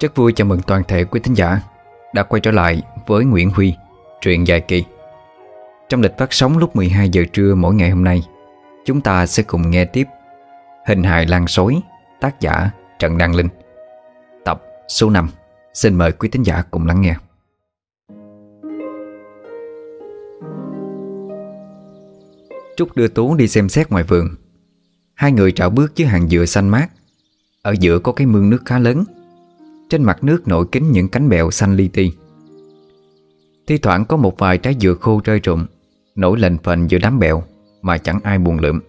Rất vui chào mừng toàn thể quý thính giả đã quay trở lại với Nguyễn Huy, truyện dài kỳ. Trong lịch phát sóng lúc 12 giờ trưa mỗi ngày hôm nay, chúng ta sẽ cùng nghe tiếp Hình hài lan sói, tác giả Trần Đăng Linh. Tập số 5. Xin mời quý thính giả cùng lắng nghe. Trúc đưa Tú đi xem xét ngoài vườn. Hai người trạo bước dưới hàng dừa xanh mát. Ở giữa có cái mương nước khá lớn trên mặt nước nổi kín những cánh bèo xanh li ti. Thi thoảng có một vài trái dừa khô rơi rụng, Nổi lên phệnh giữa đám bèo Mà chẳng ai buồn lượm.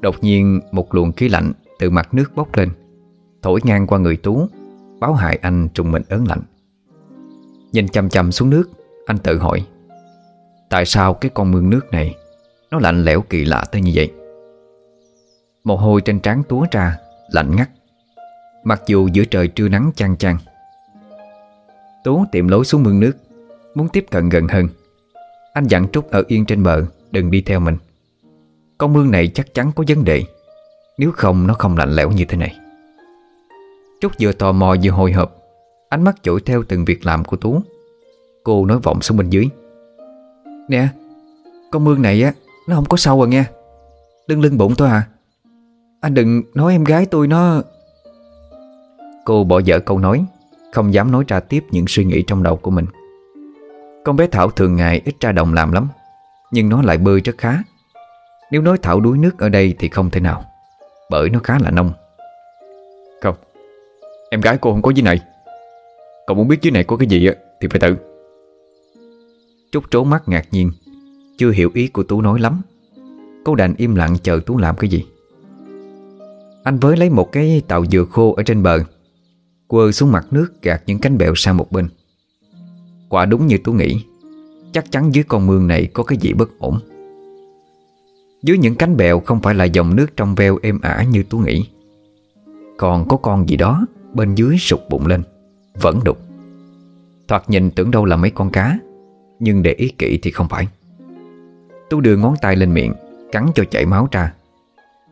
Đột nhiên, một luồng khí lạnh Từ mặt nước bốc lên, Thổi ngang qua người Tú, Báo hại anh trùng mình ớn lạnh. Nhìn chăm chăm xuống nước, Anh tự hỏi, Tại sao cái con mương nước này Nó lạnh lẽo kỳ lạ tới như vậy? Mồ hôi trên trán túa ra, Lạnh ngắt. Mặc dù giữa trời trưa nắng chang chang, Tú tìm lối xuống mương nước, Muốn tiếp cận gần hơn. Anh dặn Trúc ở yên trên bờ, Đừng đi theo mình. Con mương này chắc chắn có vấn đề, Nếu không nó không lạnh lẽo như thế này. Trúc vừa tò mò vừa hồi hộp, Ánh mắt dõi theo từng việc làm của Tú. Cô nói vọng xuống bên dưới. Nè, Con mương này á, Nó không có sâu à nghe. Lưng lưng bụng thôi à. Anh đừng nói em gái tôi nó Cô bỏ dở câu nói Không dám nói ra tiếp những suy nghĩ trong đầu của mình. Con bé Thảo thường ngày ít ra đồng làm lắm Nhưng nó lại bơi rất khá. Nếu nói Thảo đuối nước ở đây thì không thể nào Bởi nó khá là nông. Không Em gái cô không có dưới này. Cậu muốn biết dưới này có cái gì Thì phải tự. Trúc trố mắt ngạc nhiên Chưa hiểu ý của Tú nói lắm. Cô đành im lặng chờ Tú làm cái gì. Anh với lấy một cái tàu dừa khô ở trên bờ Quơ xuống mặt nước gạt những cánh bèo sang một bên. Quả đúng như tú nghĩ, Chắc chắn dưới con mương này có cái gì bất ổn. Dưới những cánh bèo không phải là dòng nước trong veo êm ả như tú nghĩ. Còn có con gì đó bên dưới sụt bụng lên, Vẫn đục. Thoạt nhìn tưởng đâu là mấy con cá, Nhưng để ý kỹ thì không phải. Tú đưa ngón tay lên miệng, Cắn cho chảy máu ra.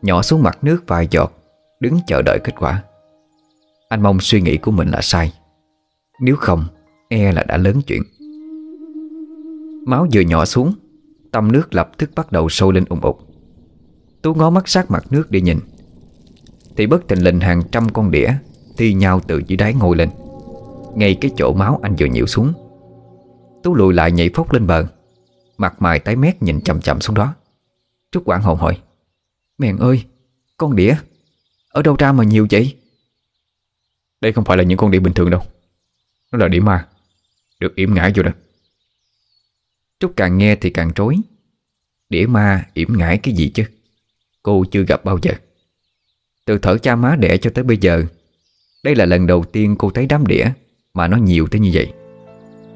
Nhỏ xuống mặt nước vài giọt, Đứng chờ đợi kết quả anh mong suy nghĩ của mình là sai. Nếu không E là đã lớn chuyện. Máu vừa nhỏ xuống, Tâm nước lập tức bắt đầu sôi lên ủng ục Tú ngó mắt sát mặt nước để nhìn. Thì bất tình lình hàng trăm con đĩa Thi nhau từ dưới đáy ngồi lên. Ngay cái chỗ máu anh vừa nhiễu xuống. Tú lùi lại nhảy phốc lên bờ. Mặt mày tái mét nhìn chậm chậm xuống đó. Trúc quảng hồn hỏi Mèn ơi, Con đĩa Ở đâu ra mà nhiều vậy? Đây không phải là những con đĩa bình thường đâu. Nó là đĩa ma Được yểm ngải vô đó. Trúc càng nghe thì càng trối. Đĩa ma yểm ngải cái gì chứ? Cô chưa gặp bao giờ. Từ thở cha má đẻ cho tới bây giờ, Đây là lần đầu tiên cô thấy đám đĩa Mà nó nhiều tới như vậy.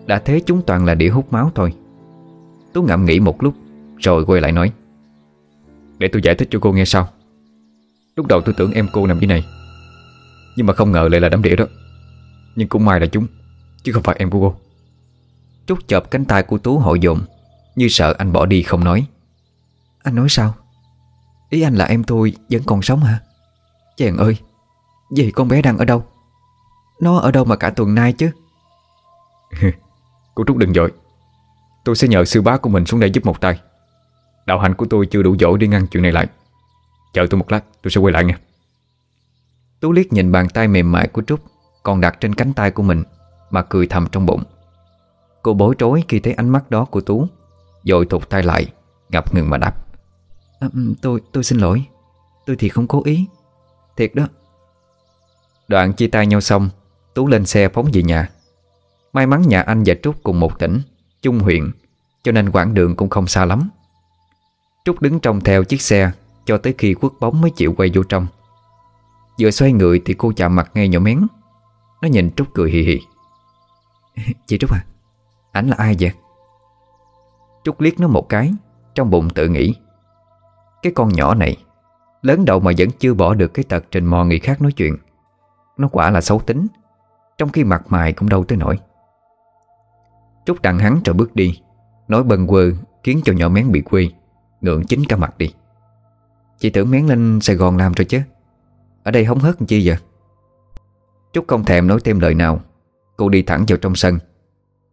Đã thế chúng toàn là đĩa hút máu thôi. Tú ngậm nghĩ một lúc, Rồi quay lại nói. Để tôi giải thích cho cô nghe sau. Lúc đầu tôi tưởng em cô nằm dưới này nhưng mà không ngờ lại là đám đĩa đó. Nhưng cũng may là chúng Chứ không phải em của cô. Trúc chợp cánh tay của Tú hội dồn Như sợ anh bỏ đi không nói. Anh nói sao? Ý anh là em tôi vẫn còn sống hả? Chàng ơi Vậy con bé đang ở đâu? Nó ở đâu mà cả tuần nay chứ? Cô Trúc đừng dội. Tôi sẽ nhờ sư bá của mình xuống đây giúp một tay. Đạo hành của tôi chưa đủ dỗ để ngăn chuyện này lại. Chờ tôi một lát tôi sẽ quay lại nha Tú liếc nhìn bàn tay mềm mại của Trúc Còn đặt trên cánh tay của mình Mà cười thầm trong bụng. Cô bối rối khi thấy ánh mắt đó của Tú Rồi thụt tay lại Ngập ngừng mà đáp. À, Tôi tôi xin lỗi. Tôi thì không cố ý. Thiệt đó. Đoạn chia tay nhau xong Tú lên xe phóng về nhà. May mắn nhà anh và Trúc cùng một tỉnh Chung huyện Cho nên quãng đường cũng không xa lắm. Trúc đứng trong theo chiếc xe Cho tới khi quất bóng mới chịu quay vô trong Vừa xoay người thì cô chạm mặt ngay nhỏ mén. Nó nhìn Trúc cười hì hì. Chị Trúc à ảnh là ai vậy? Trúc liếc nó một cái, Trong bụng tự nghĩ. Cái con nhỏ này, Lớn đầu mà vẫn chưa bỏ được cái tật trình mò người khác nói chuyện. Nó quả là xấu tính, Trong khi mặt mày cũng đâu tới nổi Trúc đặng hắn rồi bước đi, Nói bần quơ khiến cho nhỏ mén bị quê, Ngượng chính cả mặt đi. Chị tưởng mén lên Sài Gòn làm rồi chứ ở đây hóng hớt chi vậy? Trúc không thèm nói thêm lời nào. Cô đi thẳng vào trong sân.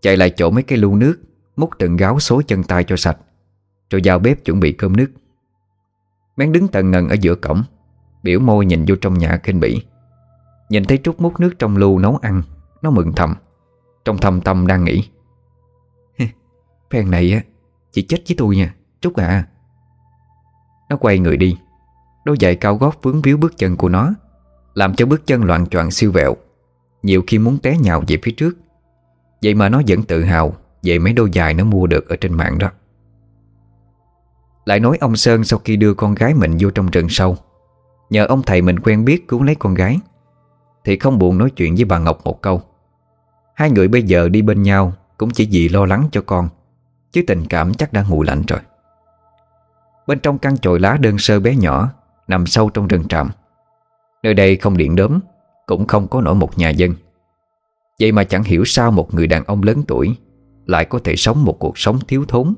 Chạy lại chỗ mấy cái lu nước, Múc từng gáo số chân tay cho sạch. Rồi vào bếp chuẩn bị cơm nước. Mén đứng tần ngần ở giữa cổng, Biểu môi nhìn vô trong nhà kinh bỉ. Nhìn thấy Trúc múc nước trong lu nấu ăn, Nó mừng thầm. Trong thầm tâm đang nghĩ. Phen này á Chị chết với tôi nha, Trúc à. Nó quay người đi. Đôi giày cao gót vướng víu bước chân của nó, Làm cho bước chân loạn choạng siêu vẹo. Nhiều khi muốn té nhào về phía trước. Vậy mà nó vẫn tự hào Về mấy đôi giày nó mua được ở trên mạng đó. Lại nói ông Sơn sau khi đưa con gái mình vô trong rừng sâu. Nhờ ông thầy mình quen biết cứu lấy con gái, Thì không buồn nói chuyện với bà Ngọc một câu. Hai người bây giờ đi bên nhau Cũng chỉ vì lo lắng cho con, Chứ tình cảm chắc đã nguội lạnh rồi. Bên trong căn chồi lá đơn sơ bé nhỏ Nằm sâu trong rừng trạm Nơi đây không điện đốm, Cũng không có nổi một nhà dân. Vậy mà chẳng hiểu sao một người đàn ông lớn tuổi Lại có thể sống một cuộc sống thiếu thốn,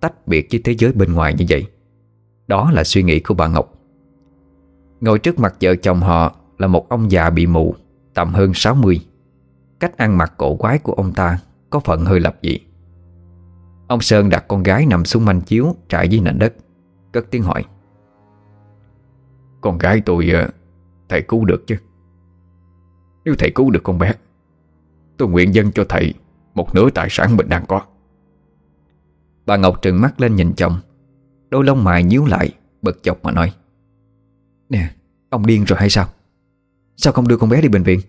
Tách biệt với thế giới bên ngoài như vậy. Đó là suy nghĩ của bà Ngọc. Ngồi trước mặt vợ chồng họ Là một ông già bị mù, Tầm hơn 60 Cách ăn mặc cổ quái của ông ta Có phần hơi lập dị. Ông Sơn đặt con gái nằm xuống manh chiếu Trải dưới nền đất, Cất tiếng hỏi. Con gái tôi ờ, Thầy cứu được chứ. Nếu thầy cứu được con bé, Tôi nguyện dân cho thầy Một nửa tài sản mình đang có. Bà Ngọc trừng mắt lên nhìn chồng, Đôi lông mày nhíu lại Bật chọc mà nói, Nè, ông điên rồi hay sao? Sao không đưa con bé đi bệnh viện?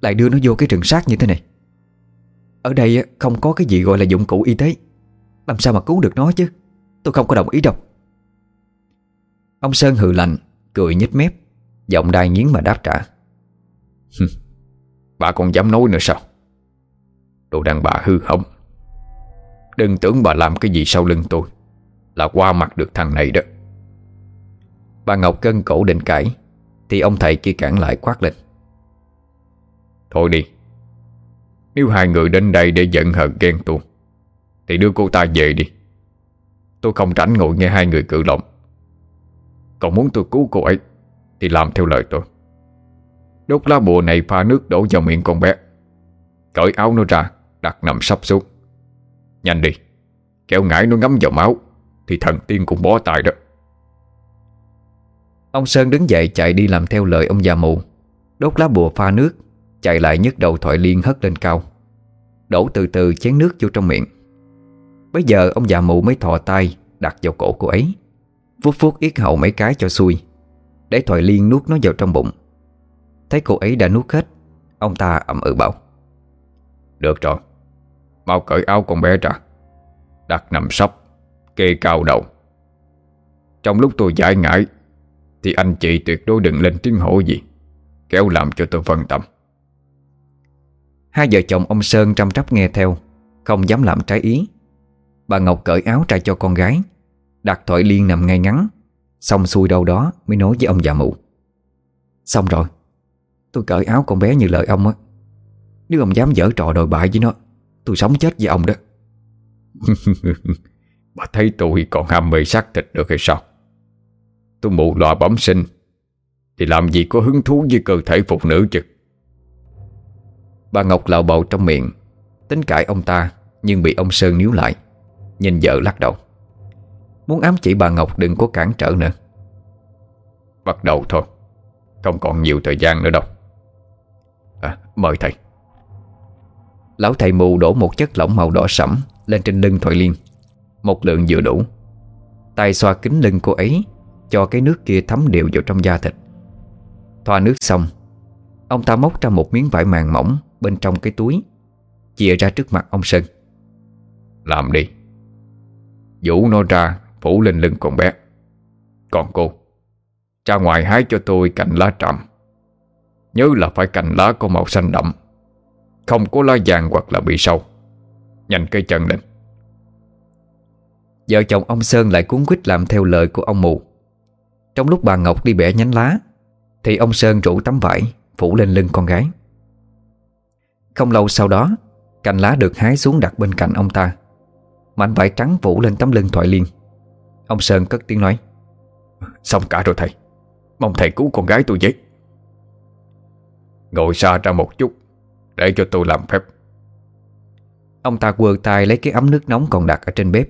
Lại đưa nó vô cái rừng sát như thế này. Ở đây ờ, không có cái gì gọi là dụng cụ y tế. Làm sao mà cứu được nó chứ? Tôi không có đồng ý đâu. Ông Sơn hừ lạnh Cười nhếch mép, Giọng đai nghiến mà đáp trả. Bà còn dám nói nữa sao? Đồ đàn bà hư hỏng. Đừng tưởng bà làm cái gì sau lưng tôi, Là qua mặt được thằng này đó. Bà Ngọc cân cổ định cãi, Thì ông thầy kia cản lại quát lên. Thôi đi, Nếu hai người đến đây để giận hờn ghen tuông, Thì đưa cô ta về đi. Tôi không tránh ngồi nghe hai người cự lộn còn muốn tôi cứu cô ấy, Thì làm theo lời tôi. Đốt lá bùa này pha nước đổ vào miệng con bé. Cởi áo nó ra, Đặt nằm sắp xuống. Nhanh đi, Kéo ngải nó ngấm vào máu, Thì thần tiên cũng bó tay đó. Ông Sơn đứng dậy chạy đi làm theo lời ông già mù. Đốt lá bùa pha nước, Chạy lại nhấc đầu thoại liên hất lên cao. Đổ từ từ chén nước vô trong miệng. Bây giờ ông già mù mới thò tay Đặt vào cổ cô ấy. Vuốt vuốt yết hậu mấy cái cho xuôi Để thoại liên nuốt nó vào trong bụng. Thấy cô ấy đã nuốt hết, Ông ta ậm ừ bảo. Được rồi, Mau cởi áo con bé ra. Đặt nằm sấp, Kê cao đầu. Trong lúc tôi giải ngại Thì anh chị tuyệt đối đừng lên tiếng hổ gì, Kéo làm cho tôi phân tâm. Hai vợ chồng ông Sơn trăm trắp nghe theo, Không dám làm trái ý. Bà Ngọc cởi áo ra cho con gái Đặt thoại liên nằm ngay ngắn. Xong xuôi đâu đó mới nói với ông già mụ. Xong rồi, Tôi cởi áo con bé như lời ông á. Nếu ông dám dở trò đồi bại với nó, Tôi sống chết với ông đó. Bà thấy tôi còn ham mê xác thịt được hay sao? Tôi mụ lọa bẩm sinh. Thì làm gì có hứng thú với cơ thể phụ nữ chứ? Bà Ngọc lào bầu trong miệng, Tính cãi ông ta Nhưng bị ông Sơn níu lại, Nhìn vợ lắc đầu. Muốn ám chỉ bà Ngọc đừng có cản trở nữa. Bắt đầu thôi. Không còn nhiều thời gian nữa đâu. À mời thầy. Lão thầy mù đổ một chất lỏng màu đỏ sẫm Lên trên lưng Thoại Liên. Một lượng vừa đủ. Tay xoa kính lưng cô ấy Cho cái nước kia thấm đều vào trong da thịt. Thoa nước xong Ông ta móc ra một miếng vải màng mỏng Bên trong cái túi Chìa ra trước mặt ông Sơn. Làm đi. Vũ nó ra Phủ lên lưng con bé. Còn cô Ra ngoài hái cho tôi cành lá trầm Nhớ là phải cành lá có màu xanh đậm, Không có lá vàng hoặc là bị sâu. Nhanh cây chân lên. Vợ chồng ông Sơn lại cuốn quýt làm theo lời của ông mù. Trong lúc bà Ngọc đi bẻ nhánh lá, Thì ông Sơn rủ tấm vải Phủ lên lưng con gái. Không lâu sau đó, Cành lá được hái xuống đặt bên cạnh ông ta. Mảnh vải trắng phủ lên tấm lưng thoại liên. Ông Sơn cất tiếng nói. Xong cả rồi thầy. Mong thầy cứu con gái tôi với. Ngồi xa ra một chút, Để cho tôi làm phép. Ông ta quơ tay lấy cái ấm nước nóng còn đặt ở trên bếp.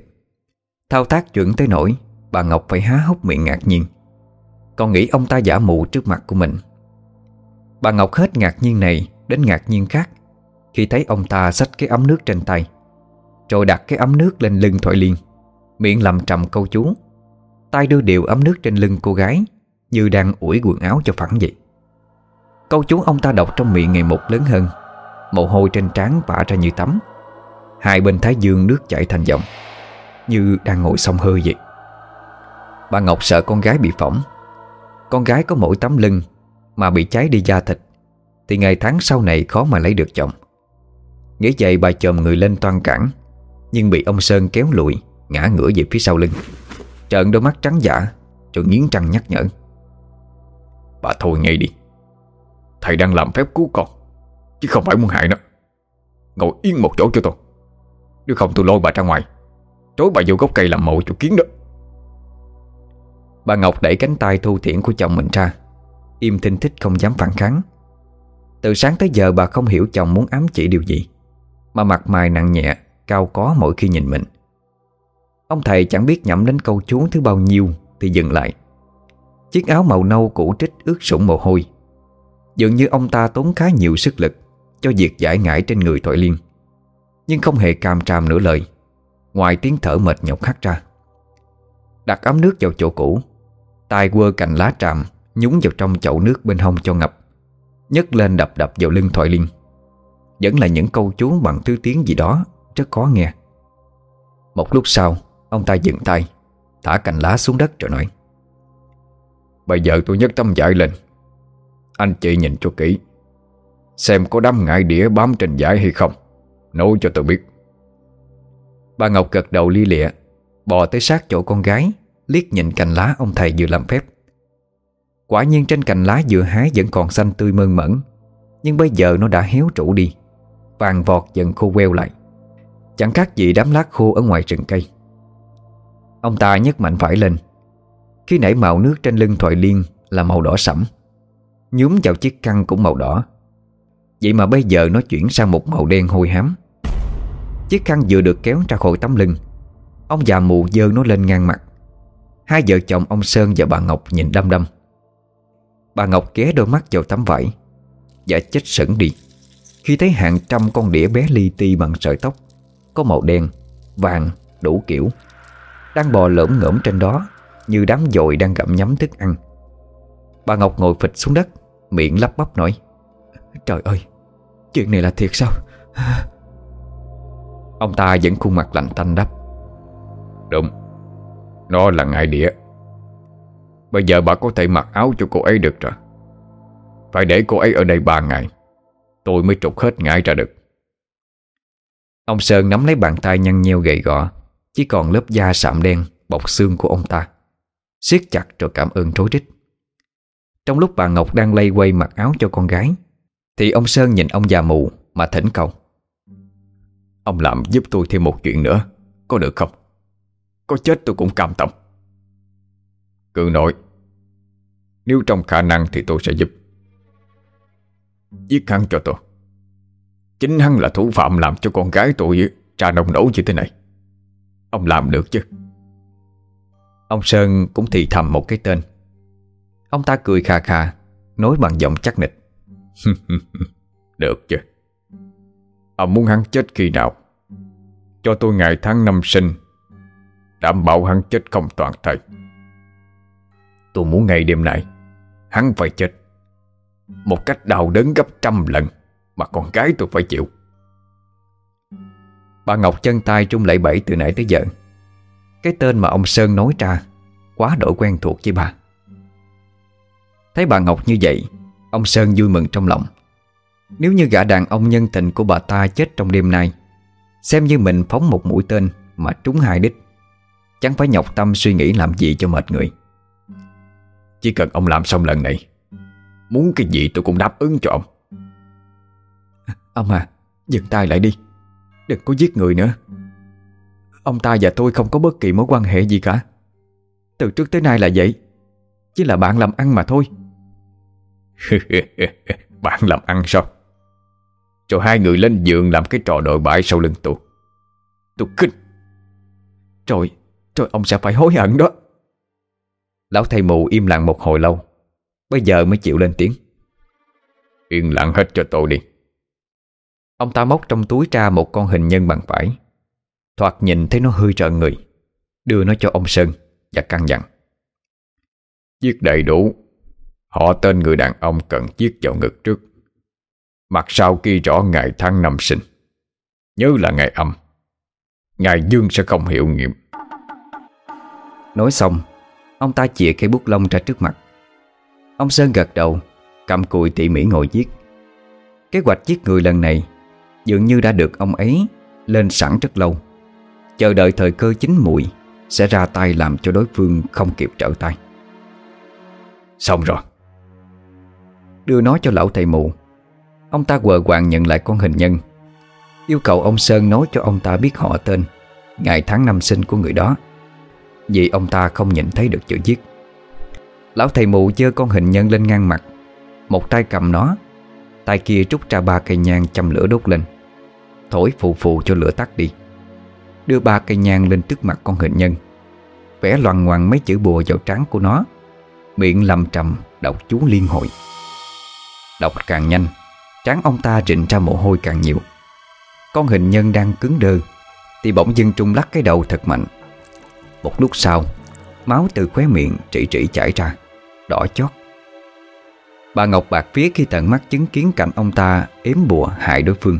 Thao tác chuẩn tới nỗi, Bà Ngọc phải há hốc miệng ngạc nhiên. Còn nghĩ ông ta giả mù trước mặt của mình. Bà Ngọc hết ngạc nhiên này Đến ngạc nhiên khác, Khi thấy ông ta xách cái ấm nước trên tay, Rồi đặt cái ấm nước lên lưng Thoại Liên. Miệng lầm trầm câu chú. Tay đưa điệu ấm nước trên lưng cô gái, Như đang ủi quần áo cho phẳng vậy. Câu chú ông ta đọc trong miệng ngày một lớn hơn. Mồ hôi trên trán vã ra như tắm. Hai bên thái dương nước chảy thành dòng Như đang ngồi sông hơi vậy. Bà Ngọc sợ con gái bị phỏng. Con gái có mỗi tấm lưng Mà bị cháy đi da thịt, Thì ngày tháng sau này khó mà lấy được chồng. Nghĩ vậy bà chồm người lên toan cản Nhưng bị ông Sơn kéo lùi. Ngã ngửa về phía sau lưng. Trợn đôi mắt trắng giả, Rồi nghiến răng nhắc nhở. Bà thôi ngay đi. Thầy đang làm phép cứu con Chứ không phải muốn hại nó. Ngồi yên một chỗ cho tôi. Nếu không tôi lôi bà ra ngoài Trối bà vô gốc cây làm mộ cho kiến đó. Bà Ngọc đẩy cánh tay thu thiện của chồng mình ra. Im thinh thích không dám phản kháng. Từ sáng tới giờ bà không hiểu chồng muốn ám chỉ điều gì Mà mặt mày nặng nhẹ Cao có mỗi khi nhìn mình. Ông thầy chẳng biết nhẩm đến câu chú thứ bao nhiêu Thì dừng lại. Chiếc áo màu nâu cũ trích ướt sũng mồ hôi. Dường như ông ta tốn khá nhiều sức lực Cho việc giải ngải trên người Thoại Liên. Nhưng không hề cam tràm nửa lời, Ngoài tiếng thở mệt nhọc khắc ra. Đặt ấm nước vào chỗ cũ tay quơ cành lá tràm Nhúng vào trong chậu nước bên hông cho ngập, nhấc lên đập đập vào lưng Thoại Liên. Vẫn là những câu chú bằng thứ tiếng gì đó Rất khó nghe. Một lúc sau Ông ta dừng tay, Thả cành lá xuống đất rồi nói. Bây giờ tôi nhấc tấm vải lên. Anh chị nhìn cho kỹ, Xem có đám ngại đĩa bám trên vải hay không. Nói cho tôi biết. Bà Ngọc gật đầu li lịa, Bò tới sát chỗ con gái, Liếc nhìn cành lá ông thầy vừa làm phép. Quả nhiên trên cành lá vừa hái Vẫn còn xanh tươi mơn mẫn Nhưng bây giờ nó đã héo trụ đi, Vàng vọt dần khô queo lại. Chẳng khác gì đám lá khô ở ngoài rừng cây. Ông ta nhấc mạnh phải lên. Khi nãy màu nước trên lưng thoại liên Là màu đỏ sẫm. Nhúm vào chiếc khăn cũng màu đỏ. Vậy mà bây giờ nó chuyển sang một màu đen hôi hám. Chiếc khăn vừa được kéo ra khỏi tấm lưng. Ông già mù dơ nó lên ngang mặt. Hai vợ chồng ông Sơn và bà Ngọc nhìn đăm đăm. Bà Ngọc ghé đôi mắt vào tấm vải. Và chết sững đi. Khi thấy hàng trăm con đĩa bé li ti bằng sợi tóc Có màu đen, vàng, đủ kiểu. Đang bò lỡm ngỡm trên đó, Như đám dội đang gặm nhắm thức ăn. Bà Ngọc ngồi phịch xuống đất, Miệng lắp bắp nói, Trời ơi, Chuyện này là thiệt sao? Ông ta vẫn khuôn mặt lạnh tanh đáp Đúng, Nó là ngại địa. Bây giờ bà có thể mặc áo cho cô ấy được rồi. Phải để cô ấy ở đây ba ngày, Tôi mới trục hết ngại ra được. Ông Sơn nắm lấy bàn tay nhăn nheo gầy gò chỉ còn lớp da sạm đen, Bọc xương của ông ta. Siết chặt rồi cảm ơn rối rít. Trong lúc bà Ngọc đang lay quay mặc áo cho con gái, Thì ông Sơn nhìn ông già mù Mà thỉnh cầu. Ông làm giúp tôi thêm một chuyện nữa, Có được không? Có chết tôi cũng cam tâm Cường nội Nếu trong khả năng thì tôi sẽ giúp. Giết hắn cho tôi. Chính hắn là thủ phạm làm cho con gái tôi Trà nồng nổ như thế này. Ông làm được chứ? Ông Sơn cũng thì thầm một cái tên. Ông ta cười khà khà, Nói bằng giọng chắc nịch. Được chứ. Ông muốn hắn chết khi nào? Cho tôi ngày tháng năm sinh, Đảm bảo hắn chết không toàn thời. Tôi muốn ngày đêm này, Hắn phải chết. Một cách đau đớn gấp trăm lần, Mà con gái tôi phải chịu. Bà Ngọc chân tay trung lẫy bẫy từ nãy tới giờ. Cái tên mà ông Sơn nói ra Quá đổi quen thuộc với bà. Thấy bà Ngọc như vậy, Ông Sơn vui mừng trong lòng. Nếu như gã đàn ông nhân tình của bà ta chết trong đêm nay, Xem như mình phóng một mũi tên Mà trúng hai đích, Chẳng phải nhọc tâm suy nghĩ làm gì cho mệt người. Chỉ cần ông làm xong lần này, Muốn cái gì tôi cũng đáp ứng cho ông. Ông à Dừng tay lại đi. Đừng có giết người nữa. Ông ta và tôi không có bất kỳ mối quan hệ gì cả. Từ trước tới nay là vậy. Chỉ là bạn làm ăn mà thôi. Bạn làm ăn sao? Rồi hai người lên giường làm cái trò đội bãi sau lưng tôi. Tôi kinh Trời, trời ông sẽ phải hối hận đó. Lão thầy mù im lặng một hồi lâu. Bây giờ mới chịu lên tiếng. Yên lặng hết cho tôi đi Ông ta móc trong túi ra một con hình nhân bằng vải. Thoạt nhìn thấy nó hơi trợn người, Đưa nó cho ông Sơn Và căn dặn. Giết đầy đủ, Họ tên người đàn ông cần giết vào ngực trước. Mặt sau ghi rõ ngày tháng năm sinh. Nhớ là ngày âm. Ngày dương sẽ không hiệu nghiệm. Nói xong, Ông ta chìa cây bút lông ra trước mặt. Ông Sơn gật đầu Cầm cùi tỉ mỉ ngồi giết. Kế hoạch giết người lần này Dường như đã được ông ấy Lên sẵn rất lâu. Chờ đợi thời cơ chín mùi Sẽ ra tay làm cho đối phương không kịp trở tay. Xong rồi. Đưa nó cho lão thầy mù. Ông ta quờ quàng nhận lại con hình nhân. Yêu cầu ông Sơn nói cho ông ta biết họ tên, Ngày tháng năm sinh của người đó. Vì ông ta không nhìn thấy được chữ viết. Lão thầy mù dơ con hình nhân lên ngang mặt. Một tay cầm nó, Tay kia rút ra ba cây nhang châm lửa đốt lên. Thổi phù phù cho lửa tắt đi. Đưa ba cây nhang lên trước mặt con hình nhân. Vẽ loằng ngoằn mấy chữ bùa vào trán của nó. Miệng lầm trầm đọc chú liên hội Đọc càng nhanh, Trán ông ta rịn ra mồ hôi càng nhiều. Con hình nhân đang cứng đơ, Thì bỗng dưng trung lắc cái đầu thật mạnh. Một lúc sau, Máu từ khóe miệng trị trị chảy ra, Đỏ chót. Bà Ngọc Bạc phía khi tận mắt chứng kiến cảnh ông ta ếm bùa hại đối phương.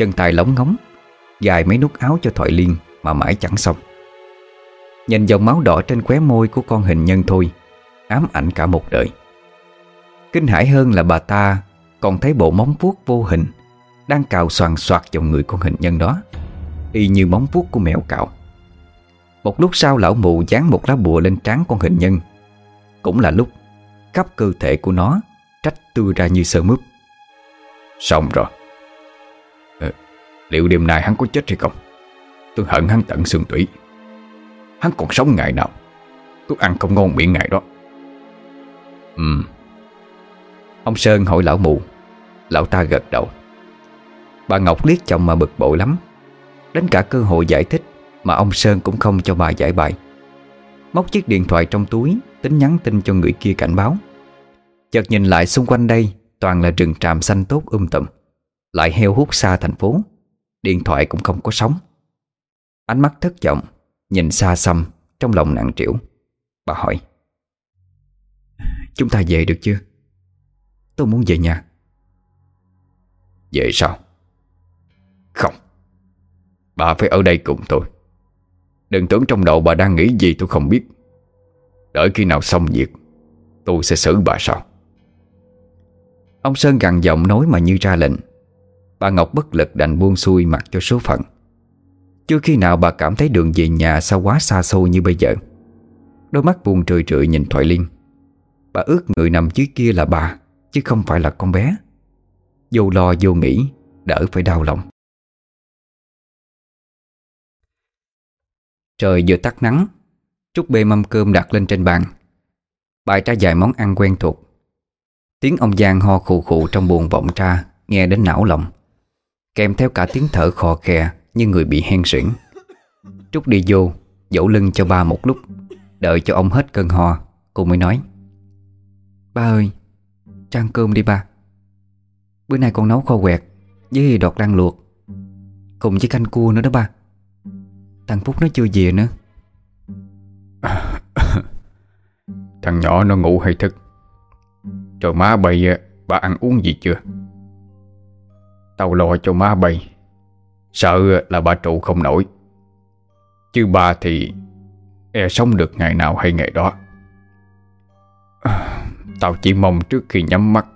Chân tay lóng ngóng, Dài mấy nút áo cho Thoại Liên Mà mãi chẳng xong. Nhìn dòng máu đỏ trên khóe môi của con hình nhân thôi, Ám ảnh cả một đời. Kinh hãi hơn là bà ta Còn thấy bộ móng vuốt vô hình Đang cào soàn soạt vào người con hình nhân đó, Y như móng vuốt của mèo cào. Một lúc sau, lão mụ dán một lá bùa lên trán con hình nhân. Cũng là lúc, Khắp cơ thể của nó Trách tươi ra như sơ mướp. Xong rồi. Liệu đêm nay hắn có chết hay không? Tôi hận hắn tận xương tủy. Hắn còn sống ngày nào? Tôi ăn không ngon miệng ngày đó. Ừ Ông Sơn hỏi lão mù, Lão ta gật đầu. Bà Ngọc liếc chồng mà bực bội lắm. Đến cả cơ hội giải thích Mà ông Sơn cũng không cho bà giải bài. Móc chiếc điện thoại trong túi Tính nhắn tin cho người kia cảnh báo. Chợt nhìn lại xung quanh đây Toàn là rừng tràm xanh tốt um tùm Lại heo hút xa thành phố. Điện thoại cũng không có sóng. Ánh mắt thất vọng, Nhìn xa xăm Trong lòng nặng trĩu Bà hỏi, Chúng ta về được chưa? Tôi muốn về nhà. Về sao? Không, Bà phải ở đây cùng tôi. Đừng tưởng trong đầu bà đang nghĩ gì tôi không biết. Đợi khi nào xong việc, Tôi sẽ xử bà sao? Ông Sơn gằn giọng nói mà như ra lệnh. Bà Ngọc bất lực đành buông xuôi mặc cho số phận. Chưa khi nào bà cảm thấy đường về nhà sao quá xa xôi như bây giờ. Đôi mắt buồn trười trượi nhìn Thoại Liên Bà ước người nằm dưới kia là bà, Chứ không phải là con bé. Vô lo vô nghĩ, Đỡ phải đau lòng. Trời vừa tắt nắng, Trúc bê mâm cơm đặt lên trên bàn. Bài ra vài món ăn quen thuộc. Tiếng ông Giang ho khụ khụ trong buồn vọng ra, Nghe đến não lòng. Kèm theo cả tiếng thở khò khè Như người bị hen suyễn. Trúc đi vô Dỗ lưng cho ba một lúc, Đợi cho ông hết cơn ho Cô mới nói. Ba ơi Trang cơm đi ba. Bữa nay con nấu kho quẹt Với đọt rang luộc. Cùng với canh cua nữa đó ba. Thằng Phúc nó chưa về nữa. Thằng nhỏ nó ngủ hay thức? Trời má bây Bà ăn uống gì chưa? Tao lo cho má bay. Sợ là bà trụ không nổi. Chứ bà thì E sống được ngày nào hay ngày đó. Tao chỉ mong trước khi nhắm mắt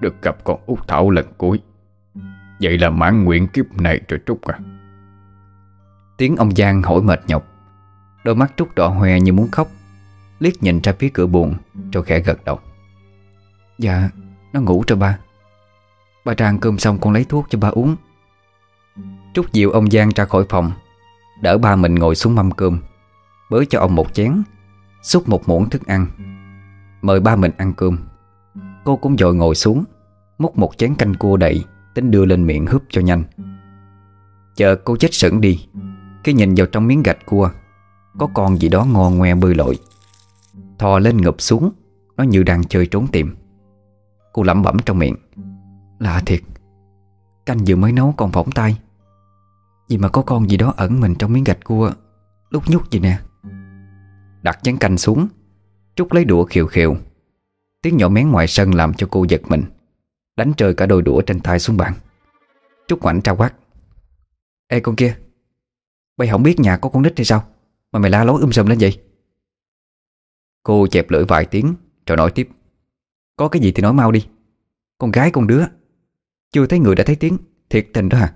Được gặp con út Thảo lần cuối. Vậy là mãn nguyện kiếp này rồi Trúc à. Tiếng ông Giang hỏi mệt nhọc. Đôi mắt Trúc đỏ hoe như muốn khóc. Liếc nhìn ra phía cửa buồn, Rồi khẽ gật đầu. Dạ nó ngủ rồi ba. Ba trang cơm xong con lấy thuốc cho ba uống. Trúc dịu ông Giang ra khỏi phòng, Đỡ ba mình ngồi xuống mâm cơm, Bới cho ông một chén, Xúc một muỗng thức ăn, Mời ba mình ăn cơm. Cô cũng dội ngồi xuống, Múc một chén canh cua đầy, Tính đưa lên miệng húp cho nhanh. Chờ cô chết sững đi, Khi nhìn vào trong miếng gạch cua, Có con gì đó ngon ngoe bơi lội. Thò lên ngập xuống, Nó như đang chơi trốn tìm. Cô lẩm bẩm trong miệng Lạ thiệt. Canh vừa mới nấu còn phỏng tay. Vì mà có con gì đó ẩn mình trong miếng gạch cua, Lúc nhúc gì nè. Đặt chén canh xuống Trúc lấy đũa khiều khiều Tiếng nhỏ mén ngoài sân làm cho cô giật mình. Đánh rơi cả đôi đũa trên tay xuống bàn. Trúc ngoảnh trao quát. Ê, con kia. Mày không biết nhà có con nít hay sao? Mà mày la lối um sùm lên vậy. Cô chẹp lưỡi vài tiếng, Rồi nói tiếp. Có cái gì thì nói mau đi. Con gái con đứa. Chưa thấy người đã thấy tiếng. Thiệt tình đó hả?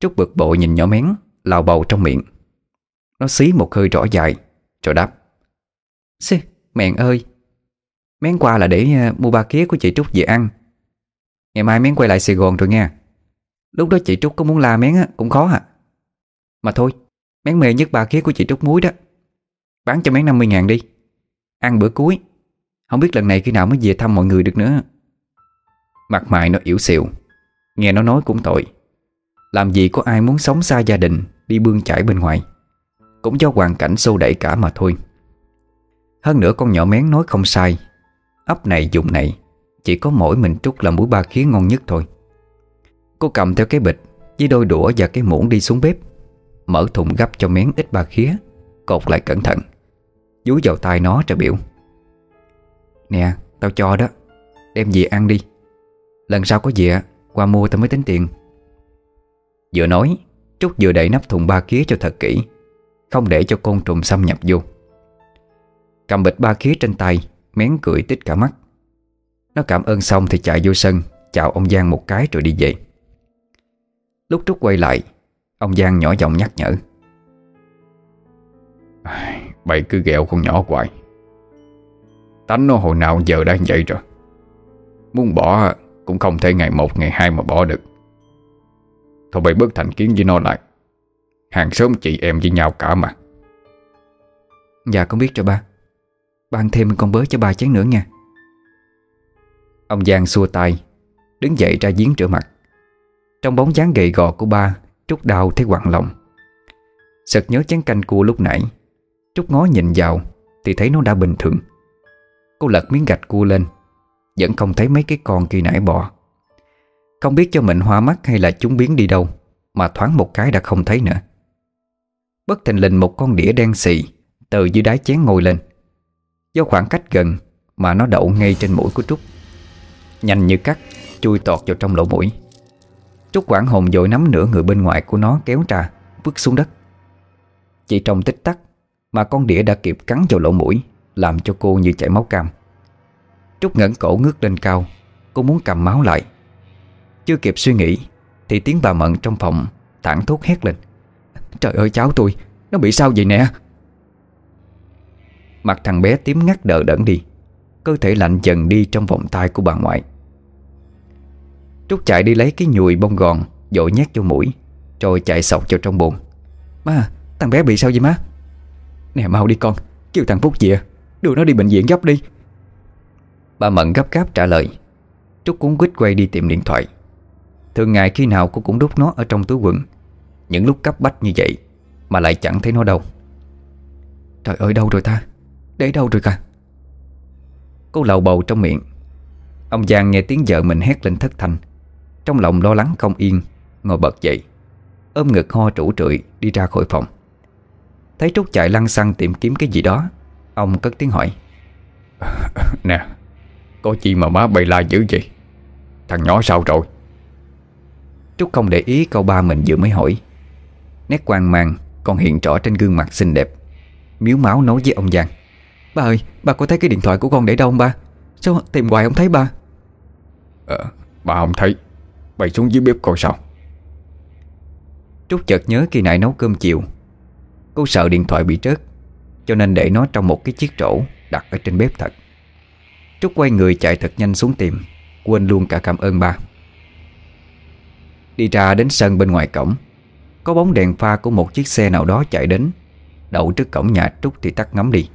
Trúc bực bội nhìn nhỏ mén Lào bầu trong miệng. Nó xí một hơi rõ dài Rồi đáp. Xê, mẹn ơi. Mén qua là để ờ, mua ba kía của chị Trúc về ăn. Ngày mai mén quay lại Sài Gòn rồi nha Lúc đó chị Trúc có muốn la mén á, cũng khó à Mà thôi Mén mê nhất ba khía của chị Trúc muối đó. Bán cho mén 50 ngàn đi. Ăn bữa cuối. Không biết lần này khi nào mới về thăm mọi người được nữa. Mặt mày nó yếu xìu. Nghe nó nói cũng tội. Làm gì có ai muốn sống xa gia đình, Đi bươn chải bên ngoài. Cũng do hoàn cảnh xô đẩy cả mà thôi. Hơn nữa con nhỏ mén nói không sai. Ấp này dùng này, Chỉ có mỗi mình Trúc là muối ba khía ngon nhất thôi. Cô cầm theo cái bịch, Với đôi đũa và cái muỗng đi xuống bếp. Mở thùng gấp cho mén ít ba khía, Cột lại cẩn thận. Dúi vào tay nó rồi biểu. Nè, tao cho đó, Đem về ăn đi. Lần sau có gì qua mua tao mới tính tiền. Vừa nói, Trúc vừa đẩy nắp thùng ba khía cho thật kỹ, Không để cho côn trùng xâm nhập vô. Cầm bịch ba khía trên tay, Mén cười tít cả mắt. Nó cảm ơn xong thì chạy vô sân, Chào ông Giang một cái rồi đi về. Lúc Trúc quay lại, Ông Giang nhỏ giọng nhắc nhở. Bậy cứ ghẹo con nhỏ hoài. Tánh nó hồi nào giờ đang vậy rồi. Muốn bỏ cũng không thể ngày một ngày hai mà bỏ được. Thôi bậy bước thành kiến với nó lại. Hàng xóm chị em với nhau cả mà. Dạ con biết rồi ba. Ba ăn thêm con bớ cho ba chén nữa nha. Ông Giang xua tay Đứng dậy ra giếng rửa mặt. Trong bóng dáng gầy gò của ba Trúc đau thấy quặn lòng. Sợt nhớ chén canh cua lúc nãy. Trúc ngó nhìn vào Thì thấy nó đã bình thường. Cô lật miếng gạch cua lên vẫn không thấy mấy cái con kỳ nãy bò. Không biết cho mình hoa mắt hay là chúng biến đi đâu, Mà thoáng một cái đã không thấy nữa. Bất thình lình một con đĩa đen xì Từ dưới đáy chén ngồi lên. Do khoảng cách gần Mà nó đậu ngay trên mũi của Trúc. Nhanh như cắt, Chui tọt vào trong lỗ mũi. Trúc quảng hồn dội nắm nửa người bên ngoài của nó kéo ra, Vứt xuống đất. Chỉ trong tích tắc Mà con đĩa đã kịp cắn vào lỗ mũi, Làm cho cô như chảy máu cam. Trúc ngẩng cổ ngước lên cao. Cô muốn cầm máu lại. Chưa kịp suy nghĩ Thì tiếng bà Mận trong phòng thẳng thốt hét lên. Trời ơi cháu tôi Nó bị sao vậy nè? Mặt thằng bé tím ngắt đờ đẫn đi. Cơ thể lạnh dần đi trong vòng tay của bà ngoại. Trúc chạy đi lấy cái nhùi bông gòn Dội nhét vô mũi Rồi chạy sọc vào trong bồn. Má, thằng bé bị sao vậy má? Nè mau đi con, kêu thằng Phúc về. Đưa nó đi bệnh viện gấp đi. Bà Mận gấp gáp trả lời. Trúc cuốn quýt quay đi tìm điện thoại. Thường ngày khi nào cô cũng đút nó ở trong túi quần. Những lúc cấp bách như vậy Mà lại chẳng thấy nó đâu. Trời ơi, đâu rồi ta? Để đâu rồi cả Cô lầu bầu trong miệng. Ông Giang nghe tiếng vợ mình hét lên thất thanh. Trong lòng lo lắng không yên, Ngồi bật dậy. Ôm ngực ho trụ trượi đi ra khỏi phòng. Thấy Trúc chạy lăn xăng tìm kiếm cái gì đó, Ông cất tiếng hỏi. Nè có chi mà má bày la dữ vậy? Thằng nhỏ sao rồi? Trúc không để ý câu ba mình vừa mới hỏi. Nét quang mang Còn hiện rõ trên gương mặt xinh đẹp Miếu máu nói với ông Giang. Ba ơi ba có thấy cái điện thoại của con để đâu không ba? Sao tìm hoài không thấy ba? Ờ ba không thấy. Bày xuống dưới bếp coi sao. Trúc chợt nhớ khi nãy nấu cơm chiều. Cô sợ điện thoại bị trớt Cho nên để nó trong một cái chiếc rổ Đặt ở trên bếp thật Trúc quay người chạy thật nhanh xuống tìm. Quên luôn cả cảm ơn ba. Đi ra đến sân bên ngoài cổng Có bóng đèn pha của một chiếc xe nào đó chạy đến Đậu trước cổng nhà Trúc thì tắt ngắm đi.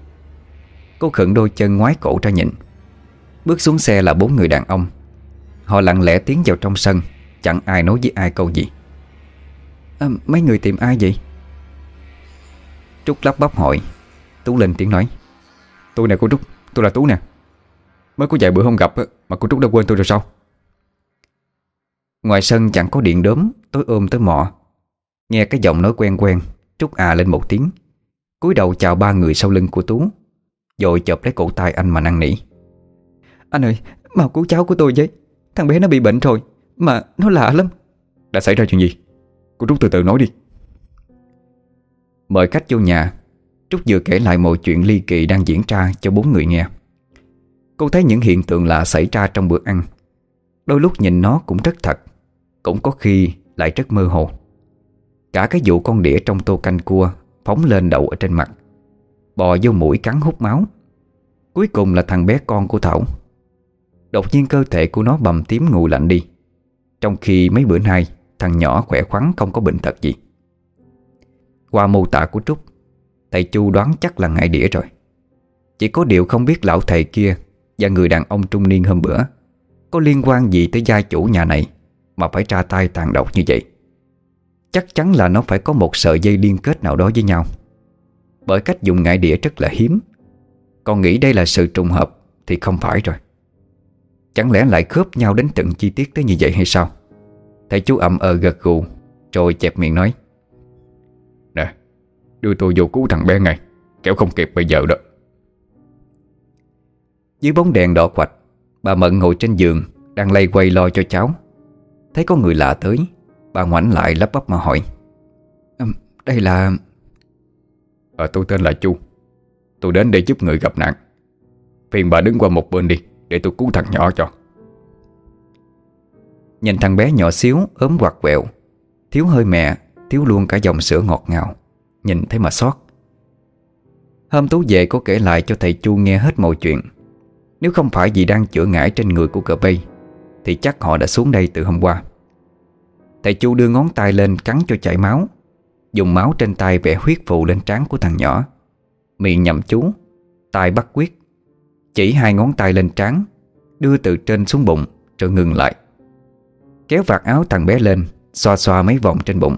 Cô khựng đôi chân ngoái cổ ra nhìn. Bước xuống xe là bốn người đàn ông. Họ lặng lẽ tiến vào trong sân Chẳng ai nói với ai câu gì. À, Mấy người tìm ai vậy? Trúc lắp bắp hỏi. Tú lên tiếng nói. Tôi nè cô Trúc, tôi là Tú nè. Mới có vài bữa không gặp Mà cô Trúc đã quên tôi rồi sao? Ngoài sân chẳng có điện đốm, Tối ôm tới mọ. Nghe cái giọng nói quen quen, Trúc à lên một tiếng. Cúi đầu chào ba người sau lưng của Tú Rồi chộp lấy cổ tay anh mà năn nỉ. Anh ơi Mau cứu cháu của tôi với Thằng bé nó bị bệnh rồi, Mà nó lạ lắm. Đã xảy ra chuyện gì? Cô Trúc từ từ nói đi. Mời khách vô nhà, Trúc vừa kể lại mọi chuyện ly kỳ đang diễn ra cho bốn người nghe. Cô thấy những hiện tượng lạ xảy ra trong bữa ăn. Đôi lúc nhìn nó cũng rất thật, Cũng có khi lại rất mơ hồ. Cả cái vụ con đĩa trong tô canh cua Phóng lên đậu ở trên mặt, Bò vô mũi cắn hút máu. Cuối cùng là thằng bé con của Thảo. Đột nhiên cơ thể của nó bầm tím ngủ lạnh đi, Trong khi mấy bữa nay Thằng nhỏ khỏe khoắn không có bệnh tật gì. Qua mô tả của Trúc, Thầy Chu đoán chắc là ngại đĩa rồi. Chỉ có điều không biết lão thầy kia và người đàn ông trung niên hôm bữa. Có liên quan gì tới gia chủ nhà này Mà phải ra tay tàn độc như vậy? Chắc chắn là nó phải có một sợi dây liên kết nào đó với nhau. Bởi cách dùng ngại đĩa rất là hiếm. Còn nghĩ đây là sự trùng hợp Thì không phải rồi. Chẳng lẽ lại khớp nhau đến từng chi tiết tới như vậy hay sao? Thầy chú ậm ờ gật gù, Rồi chẹp miệng nói. Nè, Đưa tôi vô cứu thằng bé ngay. Kéo không kịp bây giờ đó. Dưới bóng đèn đỏ quạch Bà Mận ngồi trên giường Đang lay quay lo cho cháu. Thấy có người lạ tới Bà ngoảnh lại lắp bắp mà hỏi. Đây là à, Tôi tên là Chu. Tôi đến để giúp người gặp nạn. Phiền bà đứng qua một bên đi Để tôi cứu thằng nhỏ cho. Nhìn thằng bé nhỏ xíu ốm quạt quẹo. Thiếu hơi mẹ Thiếu luôn cả dòng sữa ngọt ngào. Nhìn thấy mà xót. Hôm Tú về có kể lại cho thầy Chu nghe hết mọi chuyện. Nếu không phải vì đang chữa ngải trên người của cờ bay, Thì chắc họ đã xuống đây từ hôm qua. Thầy Chu đưa ngón tay lên cắn cho chảy máu, Dùng máu trên tay vẽ huyết phụ lên trán của thằng nhỏ. Miệng nhậm chú tay bắt quyết, Chỉ hai ngón tay lên trán, Đưa từ trên xuống bụng Rồi ngừng lại. Kéo vạt áo thằng bé lên, Xoa xoa mấy vòng trên bụng.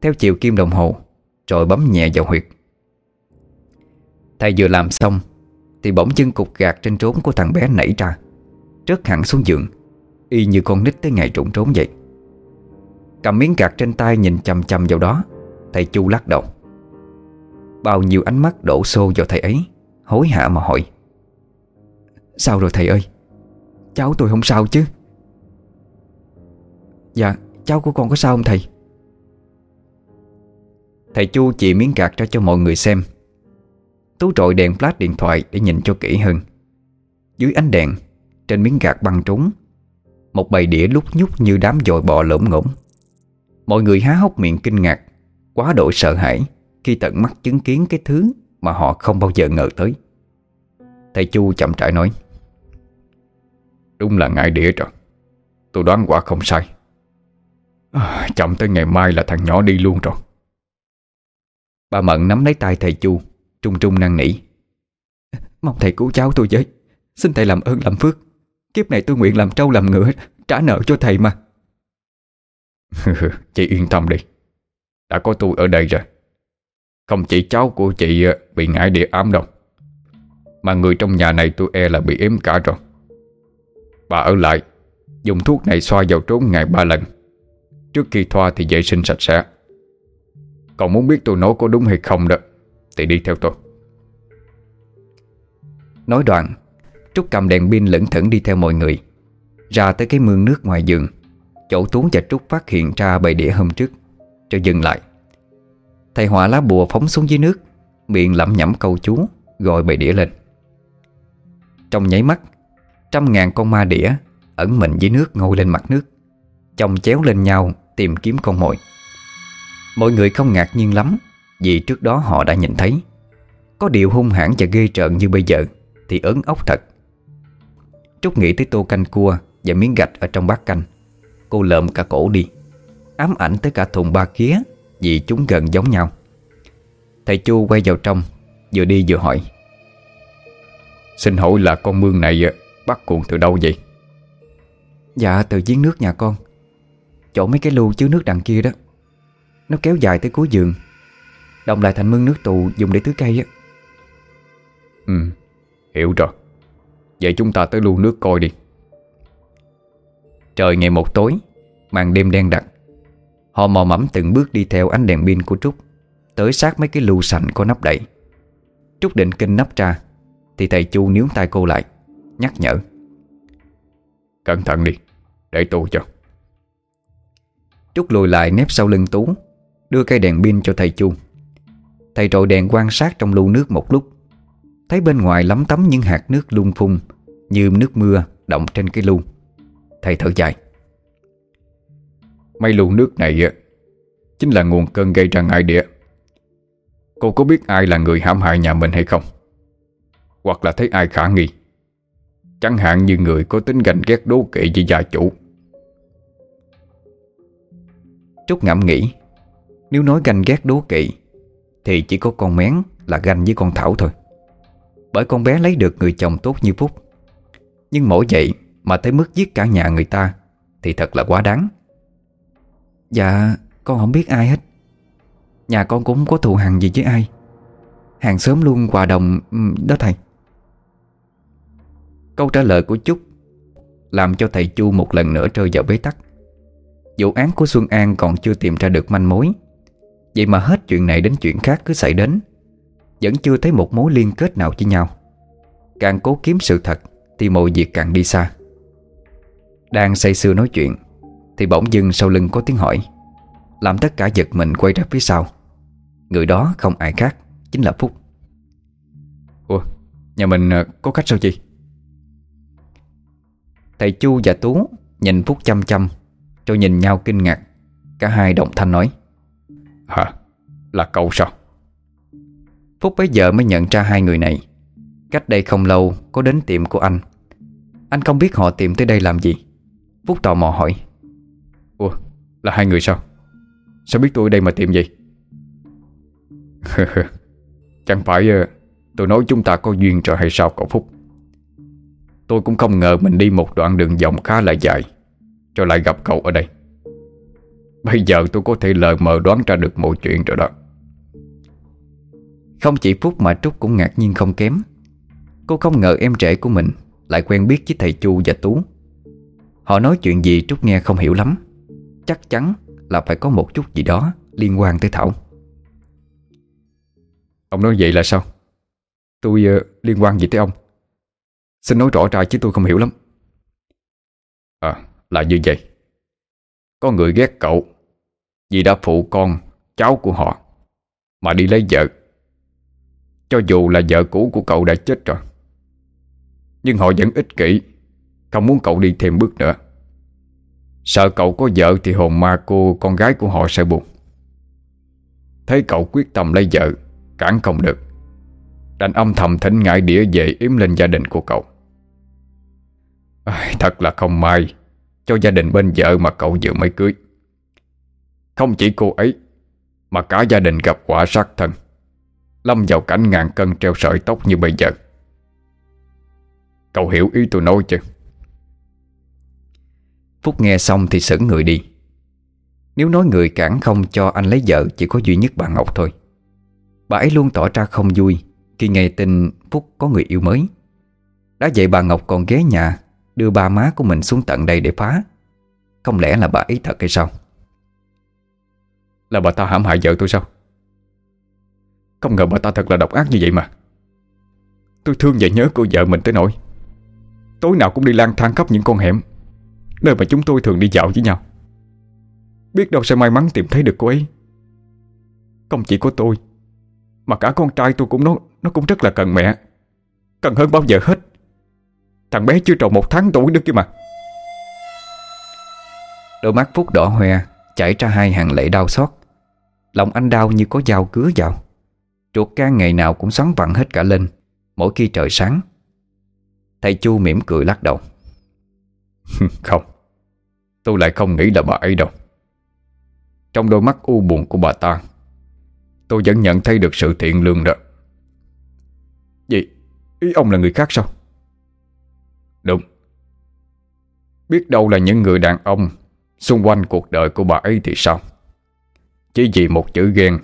Theo chiều kim đồng hồ, Rồi bấm nhẹ vào huyệt. Thầy vừa làm xong thì bỗng chân cục gạt trên trốn của thằng bé nảy ra, Rớt hẳn xuống giường, Y như con nít tới ngày trụng trốn vậy. Cầm miếng gạt trên tay nhìn chầm chầm vào đó, Thầy Chu lắc đầu. Bao nhiêu ánh mắt đổ xô vào thầy ấy, Hối hả mà hỏi. Sao rồi thầy ơi? Cháu tôi không sao chứ? Dạ cháu của con có sao không thầy? Thầy Chu chỉ miếng gạt ra cho mọi người xem. Tú trội đèn flash điện thoại Để nhìn cho kỹ hơn. Dưới ánh đèn Trên miếng gạt băng trúng Một bầy đĩa lúc nhúc như đám dồi bò lỗm ngỗng. Mọi người há hốc miệng kinh ngạc Quá độ sợ hãi Khi tận mắt chứng kiến cái thứ Mà họ không bao giờ ngờ tới. Thầy Chu chậm rãi nói Đúng là ngại đĩa rồi Tôi đoán quả không sai. À, Chậm tới ngày mai là thằng nhỏ đi luôn rồi. Bà Mận nắm lấy tay thầy Chu Trung trung năn nỉ. Mong thầy cứu cháu tôi với. Xin thầy làm ơn làm phước. Kiếp này tôi nguyện làm trâu làm ngựa, Trả nợ cho thầy mà. Chị yên tâm đi. Đã có tôi ở đây rồi. Không chỉ cháu của chị ờ, bị ngải địa ám đâu, Mà người trong nhà này tôi e là bị ếm cả rồi. Bà ở lại, Dùng thuốc này xoa vào trốn ngày ba lần. Trước khi thoa thì vệ sinh sạch sẽ. Còn muốn biết tôi nói có đúng hay không đó thì đi theo tôi. Nói đoạn, Trúc cầm đèn pin lững thững đi theo mọi người. Ra tới cái mương nước ngoài giường Chỗ Tuấn và Trúc phát hiện ra bầy đĩa hôm trước, Cho dừng lại. Thầy họa lá bùa phóng xuống dưới nước, Miệng lẩm nhẩm câu chú, Gọi bầy đĩa lên. Trong nháy mắt, Trăm ngàn con ma đĩa Ẩn mình dưới nước ngồi lên mặt nước, Chồng chéo lên nhau tìm kiếm con mồi. Mọi người không ngạc nhiên lắm vì trước đó họ đã nhìn thấy. Có điều hung hãn và ghê trợn như bây giờ Thì ớn ốc thật. Trúc nghĩ tới tô canh cua Và miếng gạch ở trong bát canh. Cô lợm cả cổ đi. Ám ảnh tới cả thùng ba khía Vì chúng gần giống nhau. Thầy Chu quay vào trong, Vừa đi vừa hỏi. Xin hỏi là con mương này bắt cuộn từ đâu vậy? Dạ từ giếng nước nhà con. Chỗ mấy cái lưu chứa nước đằng kia đó. Nó kéo dài tới cuối giường. Đồng lại thành mương nước tù dùng để tưới cây á. Ừ Hiểu rồi. Vậy chúng ta tới lu nước coi đi. Trời ngày một tối Màn đêm đen đặc. Họ mò mẫm từng bước đi theo ánh đèn pin của Trúc Tới sát mấy cái lu sành có nắp đậy. Trúc định kinh nắp ra Thì thầy Chu níu tay cô lại Nhắc nhở. Cẩn thận đi Để tôi cho. Trúc lùi lại nép sau lưng Tú Đưa cây đèn pin cho thầy Chu Thầy trội đèn quan sát trong lu nước một lúc. Thấy bên ngoài lắm tắm những hạt nước lung phun, Như nước mưa động trên cái lu Thầy thở dài. Mấy lu nước này Chính là nguồn cơn gây ra ngại địa. Cô có biết ai là người hãm hại nhà mình hay không? Hoặc là thấy ai khả nghi? Chẳng hạn như người có tính ganh ghét đố kỵ với gia chủ. Trúc ngẫm nghĩ, Nếu nói ganh ghét đố kỵ thì chỉ có con mén là ganh với con Thảo thôi. Bởi con bé lấy được người chồng tốt như Phúc. Nhưng mỗi vậy mà tới mức giết cả nhà người ta Thì thật là quá đáng. Dạ con không biết ai hết. Nhà con cũng có thù hằn gì với ai. Hàng xóm luôn hòa đồng ừ, đó thầy. Câu trả lời của Trúc Làm cho thầy Chu một lần nữa rơi vào bế tắc. Vụ án của Xuân An còn chưa tìm ra được manh mối. Vậy mà hết chuyện này đến chuyện khác cứ xảy đến. Vẫn chưa thấy một mối liên kết nào với nhau. Càng cố kiếm sự thật Thì mọi việc càng đi xa. Đang say sưa nói chuyện Thì bỗng dưng sau lưng có tiếng hỏi. Làm tất cả giật mình quay ra phía sau. Người đó không ai khác Chính là Phúc. Ủa Nhà mình ờ, có khách sao chị? Thầy Chu và Tú Nhìn Phúc chăm chăm Rồi nhìn nhau kinh ngạc. Cả hai đồng thanh nói Hả? Là cậu sao? Phúc bấy giờ mới nhận ra hai người này. Cách đây không lâu, có đến tiệm của anh. Anh không biết họ tìm tới đây làm gì. Phúc tò mò hỏi. Ủa, là hai người sao? Sao biết tôi ở đây mà tìm gì Chẳng phải ờ, tôi nói chúng ta có duyên rồi hay sao cậu Phúc? Tôi cũng không ngờ mình đi một đoạn đường vòng khá là dài, Cho lại gặp cậu ở đây. Bây giờ tôi có thể lờ mờ đoán ra được mọi chuyện rồi đó. Không chỉ Phúc mà Trúc cũng ngạc nhiên không kém. Cô không ngờ em trẻ của mình Lại quen biết với thầy Chu và Tú. Họ nói chuyện gì Trúc nghe không hiểu lắm. Chắc chắn là phải có một chút gì đó Liên quan tới Thảo. Ông nói vậy là sao? Tôi uh, liên quan gì tới ông? Xin nói rõ ra chứ tôi không hiểu lắm. À là như vậy. Có người ghét cậu. Vì đã phụ con Cháu của họ Mà đi lấy vợ. Cho dù là vợ cũ của cậu đã chết rồi Nhưng họ vẫn ích kỷ Không muốn cậu đi thêm bước nữa. Sợ cậu có vợ thì hồn ma cô Con gái của họ sẽ buồn. Thấy cậu quyết tâm lấy vợ Cản không được. Đành âm thầm thỉnh ngại đĩa về yếm lên gia đình của cậu. À, Thật là không may Cho gia đình bên vợ mà cậu vừa mới cưới. Không chỉ cô ấy, Mà cả gia đình gặp quả sát thân. Lâm vào cảnh ngàn cân treo sợi tóc như bây giờ. Cậu hiểu ý tôi nói chứ? Phúc nghe xong thì sững người đi. Nếu nói người cản không cho anh lấy vợ, Chỉ có duy nhất bà Ngọc thôi. Bà ấy luôn tỏ ra không vui Khi nghe tin Phúc có người yêu mới. Đã vậy bà Ngọc còn ghé nhà, Đưa ba má của mình xuống tận đây để phá. Không lẽ là bà ấy thật hay sao? Là bà ta hãm hại vợ tôi sao? Không ngờ bà ta thật là độc ác như vậy mà. Tôi thương và nhớ cô vợ mình tới nỗi. Tối nào cũng đi lang thang khắp những con hẻm, Nơi mà chúng tôi thường đi dạo với nhau. Biết đâu sẽ may mắn tìm thấy được cô ấy. Không chỉ có tôi, Mà cả con trai tôi cũng nó Nó cũng rất là cần mẹ. Cần hơn bao giờ hết. Thằng bé chưa tròn một tháng tuổi nữa kia mà. Đôi mắt Phúc đỏ hoe, Chảy ra hai hàng lệ đau xót. Lòng anh đau như có dao cứa vào. Ruột gan ngày nào cũng xoắn vặn hết cả lên, Mỗi khi trời sáng. Thầy Chu mỉm cười lắc đầu. Không, Tôi lại không nghĩ là bà ấy đâu. Trong đôi mắt u buồn của bà ta, Tôi vẫn nhận thấy được sự thiện lương đó. Gì? Ý ông là người khác sao? Đúng. Biết đâu là những người đàn ông Xung quanh cuộc đời của bà ấy thì sao? Chỉ vì một chữ ghen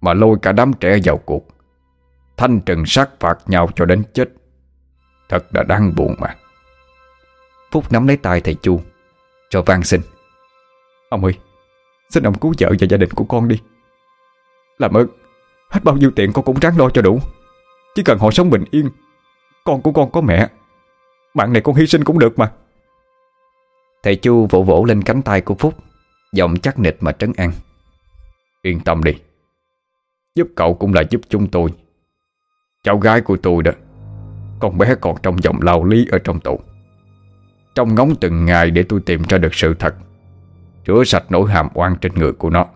Mà lôi cả đám trẻ vào cuộc. Thanh trừng sát phạt nhau cho đến chết. Thật là đáng buồn mà. Phúc nắm lấy tay thầy Chu. Cho van xin. Ông ơi, Xin ông cứu vợ và gia đình của con đi. Làm ơn. Hết bao nhiêu tiền con cũng ráng lo cho đủ. Chỉ cần họ sống bình yên, Con của con có mẹ. Bạn này con hy sinh cũng được mà. Thầy Chu vỗ vỗ lên cánh tay của Phúc. Giọng chắc nịch mà trấn an. Yên tâm đi. Giúp cậu cũng là giúp chúng tôi. Cháu gái của tôi đó, Con bé còn trong vòng lao lý ở trong tù. Trong ngóng từng ngày để tôi tìm ra được sự thật, Rửa sạch nỗi hàm oan trên người của nó.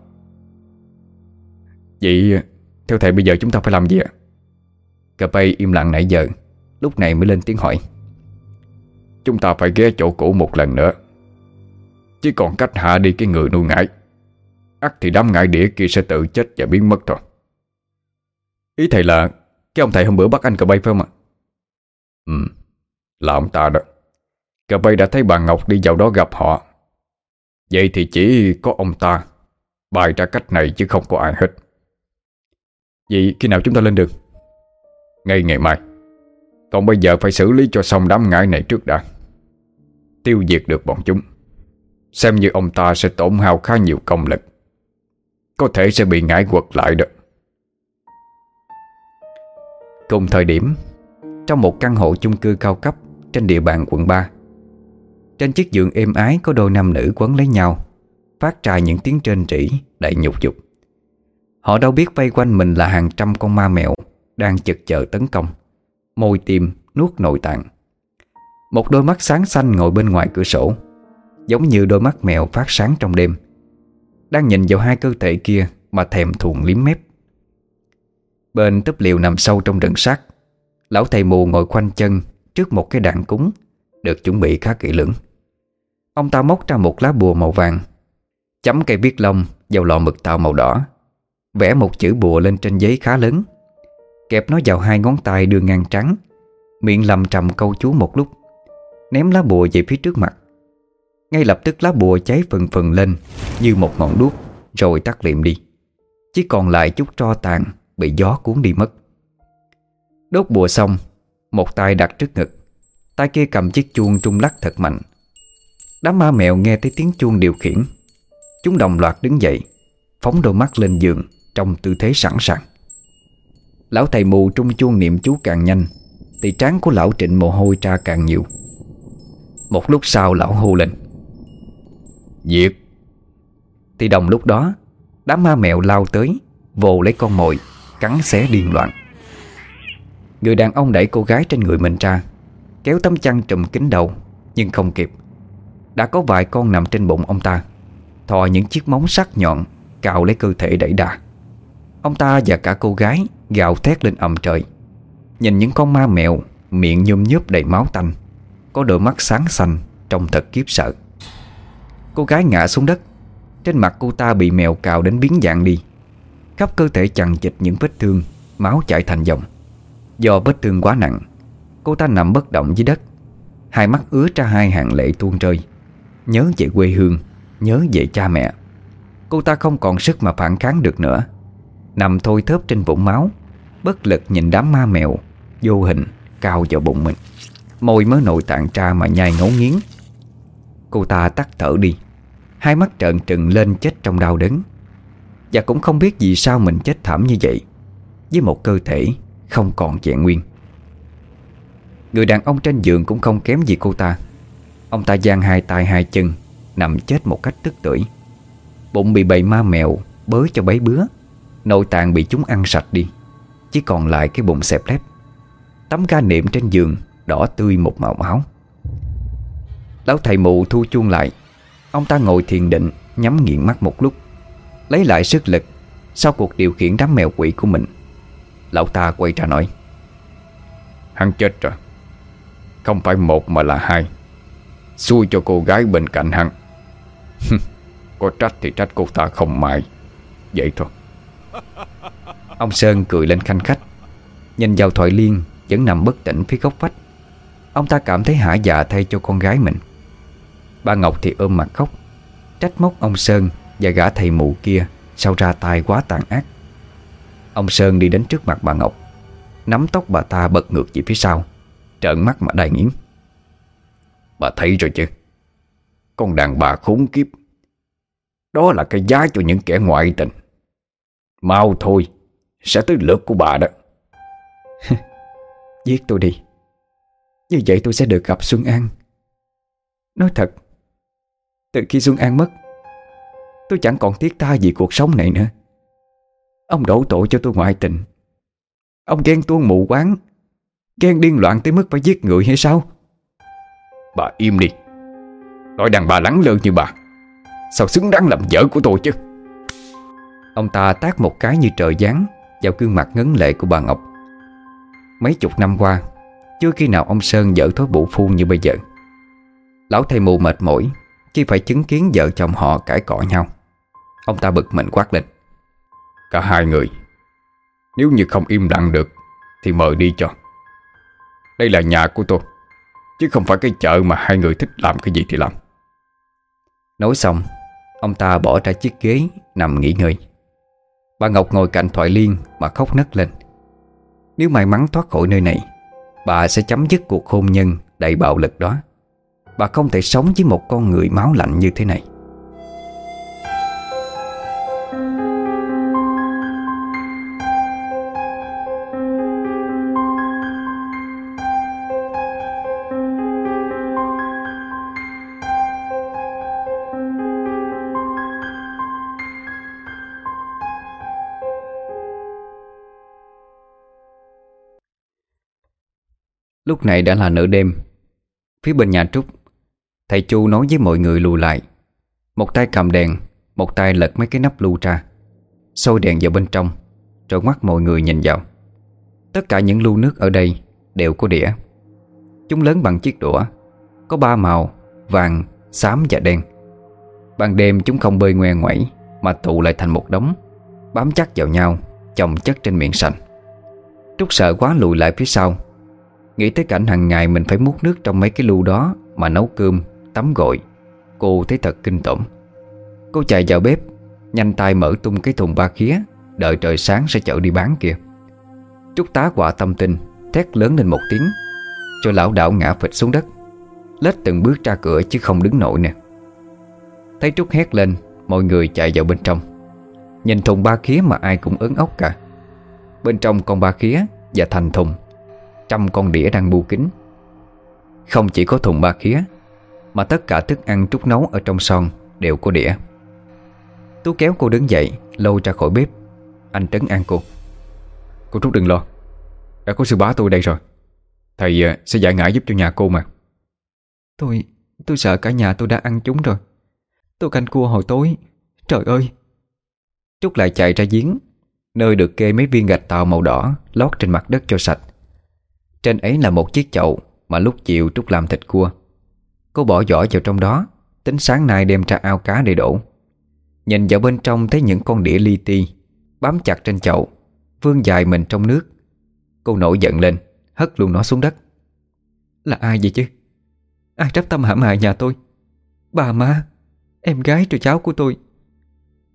Vậy, Theo thầy bây giờ chúng ta phải làm gì ạ? Cà bay im lặng nãy giờ, Lúc này mới lên tiếng hỏi. Chúng ta phải ghé chỗ cũ một lần nữa Chỉ còn cách hạ đi cái người nuôi ngải ắt thì đám ngải đĩa kia sẽ tự chết và biến mất thôi. Ý thầy là, Cái ông thầy hôm bữa bắt anh cà bay phải không ạ? Ừ Là ông ta đó. Cà bay đã thấy bà Ngọc đi vào đó gặp họ. Vậy thì chỉ có ông ta Bài ra cách này chứ không có ai hết. Vậy khi nào chúng ta lên đường? Ngay ngày mai. Còn bây giờ phải xử lý cho xong đám ngải này trước đã. Tiêu diệt được bọn chúng. Xem như ông ta sẽ tổn hao khá nhiều công lực. Có thể sẽ bị ngải quật lại đó. Cùng thời điểm, Trong một căn hộ chung cư cao cấp Trên địa bàn quận 3 Trên chiếc giường êm ái có đôi nam nữ quấn lấy nhau, Phát ra những tiếng trên trĩ Đầy nhục dục. Họ đâu biết vây quanh mình là hàng trăm con ma mèo Đang chực chờ tấn công, Môi tim nuốt nội tạng. Một đôi mắt sáng xanh ngồi bên ngoài cửa sổ, Giống như đôi mắt mèo phát sáng trong đêm. Đang nhìn vào hai cơ thể kia Mà thèm thuồng liếm mép. Bên túp liều nằm sâu trong rừng sắt Lão thầy mù ngồi khoanh chân Trước một cái đạn cúng Được chuẩn bị khá kỹ lưỡng. Ông ta móc ra một lá bùa màu vàng, Chấm cây viết lông vào lọ mực tạo màu đỏ, Vẽ một chữ bùa lên trên giấy khá lớn, Kẹp nó vào hai ngón tay đưa ngang trắng, Miệng lầm trầm câu chú một lúc, Ném lá bùa về phía trước mặt. Ngay lập tức lá bùa cháy phần phần lên Như một ngọn đuốc, Rồi tắt liệm đi. Chỉ còn lại chút tro tàn Bị gió cuốn đi mất. Đốt bùa xong, Một tay đặt trước ngực, Tay kia cầm chiếc chuông trung lắc thật mạnh. Đám ma mèo nghe thấy tiếng chuông điều khiển. Chúng đồng loạt đứng dậy, Phóng đôi mắt lên giường Trong tư thế sẵn sàng. Lão thầy mù trung chuông niệm chú càng nhanh, Thì trán của lão trịnh mồ hôi ra càng nhiều. Một lúc sau lão hô lên. Diệt. Thì đồng lúc đó, Đám ma mèo lao tới, Vồ lấy con mồi, Cắn xé điên loạn. Người đàn ông đẩy cô gái trên người mình ra, Kéo tấm chăn trùm kín đầu, Nhưng không kịp. Đã có vài con nằm trên bụng ông ta, Thò những chiếc móng sắc nhọn, Cào lấy cơ thể đẩy đà. Ông ta và cả cô gái Gào thét lên ầm trời. Nhìn những con ma mèo, Miệng nhôm nhớp đầy máu tanh, Có đôi mắt sáng xanh, Trông thật kiếp sợ. Cô gái ngã xuống đất. Trên mặt cô ta bị mèo cào đến biến dạng đi. Khắp cơ thể chằng chịch những vết thương, Máu chảy thành dòng. Do vết thương quá nặng, Cô ta nằm bất động dưới đất. Hai mắt ứa ra hai hàng lệ tuôn rơi. Nhớ về quê hương, Nhớ về cha mẹ. Cô ta không còn sức mà phản kháng được nữa. Nằm thôi thớp trên vũng máu, Bất lực nhìn đám ma mèo, Vô hình cao vào bụng mình. Môi mới nội tạng tra mà nhai ngấu nghiến. Cô ta tắt thở đi. Hai mắt trợn trừng lên chết trong đau đớn. Và cũng không biết vì sao mình chết thảm như vậy. Với một cơ thể không còn vẹn nguyên. Người đàn ông trên giường cũng không kém gì cô ta. Ông ta giang hai tay hai chân, Nằm chết một cách tức tưởi. Bụng bị bầy ma mèo Bới cho bấy bứa. Nội tạng bị chúng ăn sạch đi, Chỉ còn lại cái bụng xẹp lép. Tấm ga niệm trên giường Đỏ tươi một màu máu. Lão thầy mụ thu chuông lại Ông ta ngồi thiền định, Nhắm nghiện mắt một lúc, Lấy lại sức lực Sau cuộc điều khiển đám mèo quỷ của mình. Lão ta quay ra nói, Hắn chết rồi. Không phải một mà là hai. Xui cho cô gái bên cạnh hắn. Có trách thì trách cô ta không mại Vậy thôi. Ông Sơn cười lên khanh khách, Nhìn vào thoại liên Vẫn nằm bất tỉnh phía góc vách. Ông ta cảm thấy hả dạ thay cho con gái mình. Bà Ngọc thì ôm mặt khóc. Trách móc ông Sơn và gã thầy mụ kia Sao ra tay quá tàn ác. Ông Sơn đi đến trước mặt bà Ngọc. Nắm tóc bà ta bật ngược về phía sau, Trợn mắt mà đầy nghiến. Bà thấy rồi chứ? Con đàn bà khốn kiếp. Đó là cái giá cho những kẻ ngoại tình. Mau thôi, Sẽ tới lượt của bà đó. Giết tôi đi. Như vậy tôi sẽ được gặp Xuân An. Nói thật từ khi Xuân An mất, Tôi chẳng còn tiếc tha gì cuộc sống này nữa. Ông đổ tội cho tôi ngoại tình. Ông ghen tuông mù quáng, Ghen điên loạn tới mức phải giết người hay sao? Bà im đi. Nói đàn bà lắng lơ như bà. Sao xứng đáng làm vợ của tôi chứ? Ông ta tác một cái như trời giáng Vào gương mặt ngấn lệ của bà Ngọc. Mấy chục năm qua, Chưa khi nào ông Sơn dở thói bụ phu như bây giờ. Lão thầy mù mệt mỏi khi phải chứng kiến vợ chồng họ cãi cọ nhau. Ông ta bực mình quát lên. Cả hai người, Nếu như không im lặng được, Thì mời đi cho. Đây là nhà của tôi, Chứ không phải cái chợ mà hai người thích làm cái gì thì làm. Nói xong, Ông ta bỏ ra chiếc ghế Nằm nghỉ ngơi. Bà Ngọc ngồi cạnh Thoại Liên Mà khóc nấc lên. Nếu may mắn thoát khỏi nơi này, Bà sẽ chấm dứt cuộc hôn nhân đầy bạo lực đó. Bà không thể sống với một con người máu lạnh như thế này. Lúc này đã là nửa đêm. Phía bên nhà Trúc Thầy Chu nói với mọi người lùi lại. Một tay cầm đèn Một tay lật mấy cái nắp lu ra. Sôi đèn vào bên trong Rồi mắt mọi người nhìn vào. Tất cả những lu nước ở đây Đều có đĩa. Chúng lớn bằng chiếc đũa Có ba màu Vàng, xám và đen. Ban đêm chúng không bơi ngoe ngoẩy Mà tụ lại thành một đống Bám chắc vào nhau Chồng chất trên miệng sành. Trúc sợ quá lùi lại phía sau. Nghĩ tới cảnh hàng ngày mình phải múc nước trong mấy cái lu đó Mà nấu cơm, tắm gội. Cô thấy thật kinh tởm. Cô chạy vào bếp Nhanh tay mở tung cái thùng ba khía Đợi trời sáng sẽ chở đi bán kìa Trúc tá quả tâm tình, Thét lớn lên một tiếng Rồi lão đảo ngã phịch xuống đất. Lết từng bước ra cửa chứ không đứng nổi nè. Thấy Trúc hét lên Mọi người chạy vào bên trong. Nhìn thùng ba khía mà ai cũng ớn ốc cả. Bên trong con ba khía Và thành thùng Trăm con đĩa đang bu kính Không chỉ có thùng ba khía mà tất cả thức ăn Trúc nấu ở trong son Đều có đĩa. Tú kéo cô đứng dậy Lôi ra khỏi bếp. Anh trấn an cô. Cô Trúc đừng lo Đã có sư bá tôi đây rồi. Thầy ờ, sẽ giải ngã giúp cho nhà cô mà. Tôi Tôi sợ cả nhà tôi đã ăn chúng rồi. Tôi canh cua hồi tối. Trời ơi! Trúc lại chạy ra giếng Nơi được kê mấy viên gạch tạo màu đỏ Lót trên mặt đất cho sạch. Trên ấy là một chiếc chậu Mà lúc chiều Trúc làm thịt cua Cô bỏ vỏ vào trong đó, Tính sáng nay đem ra ao cá để đổ. Nhìn vào bên trong thấy những con đĩa li ti, Bám chặt trên chậu, Vương dài mình trong nước. Cô nổi giận lên, Hất luôn nó xuống đất. Là ai vậy chứ? Ai trách tâm hãm hại nhà tôi? Bà má, Em gái rồi cháu của tôi.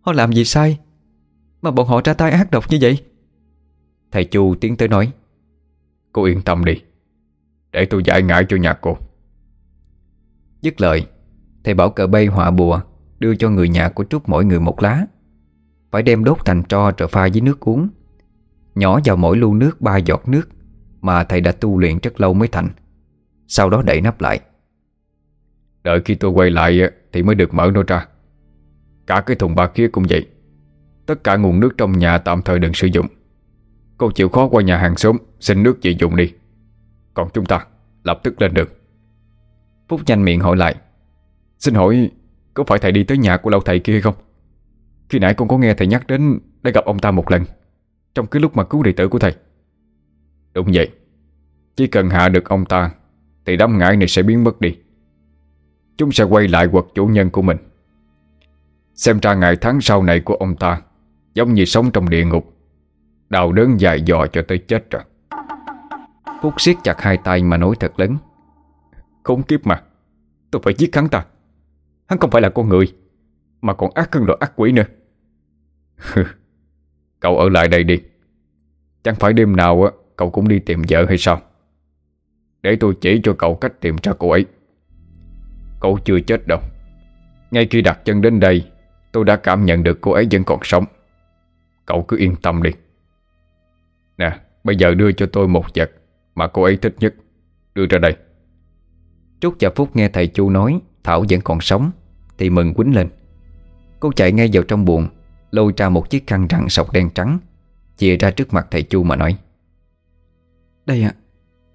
Họ làm gì sai Mà bọn họ ra tay ác độc như vậy? Thầy Chu tiến tới nói, Cô yên tâm đi, Để tôi giải ngại cho nhà cô. Dứt lời, Thầy bảo cờ bay họa bùa, Đưa cho người nhà của Trúc mỗi người một lá. Phải đem đốt thành tro rồi pha với nước uống. Nhỏ vào mỗi lu nước ba giọt nước Mà thầy đã tu luyện rất lâu mới thành. Sau đó đậy nắp lại. Đợi khi tôi quay lại Thì mới được mở nó ra Cả cái thùng ba khía cũng vậy. Tất cả nguồn nước trong nhà tạm thời đừng sử dụng. Cô chịu khó qua nhà hàng xóm, Xin nước chị dùng đi. Còn chúng ta, lập tức lên đường. Phúc nhanh miệng hỏi lại. Xin hỏi, Có phải thầy đi tới nhà của lão thầy kia không? Khi nãy con có nghe thầy nhắc đến Đã gặp ông ta một lần, Trong cái lúc mà cứu đệ tử của thầy. Đúng vậy. Chỉ cần hạ được ông ta, Thì đám ngải này sẽ biến mất đi. Chúng sẽ quay lại quật chủ nhân của mình. Xem ra ngày tháng sau này của ông ta, Giống như sống trong địa ngục. Đào đớn dài dò cho tới chết rồi. Phúc siết chặt hai tay mà nói thật lớn. Khốn kiếp mà. Tôi phải giết hắn ta. Hắn không phải là con người, Mà còn ác hơn loại ác quỷ nữa. Cậu ở lại đây đi. Chẳng phải đêm nào á, cậu cũng đi tìm vợ hay sao? Để tôi chỉ cho cậu cách tìm ra cô ấy. Cậu chưa chết đâu. Ngay khi đặt chân đến đây, Tôi đã cảm nhận được cô ấy vẫn còn sống. Cậu cứ yên tâm đi. Nè, Bây giờ đưa cho tôi một vật Mà cô ấy thích nhất. Đưa ra đây. Trúc và Phúc nghe thầy Chu nói Thảo vẫn còn sống Thì mừng quýnh lên. Cô chạy ngay vào trong buồng Lôi ra một chiếc khăn rằn sọc đen trắng Chìa ra trước mặt thầy Chu mà nói. Đây ạ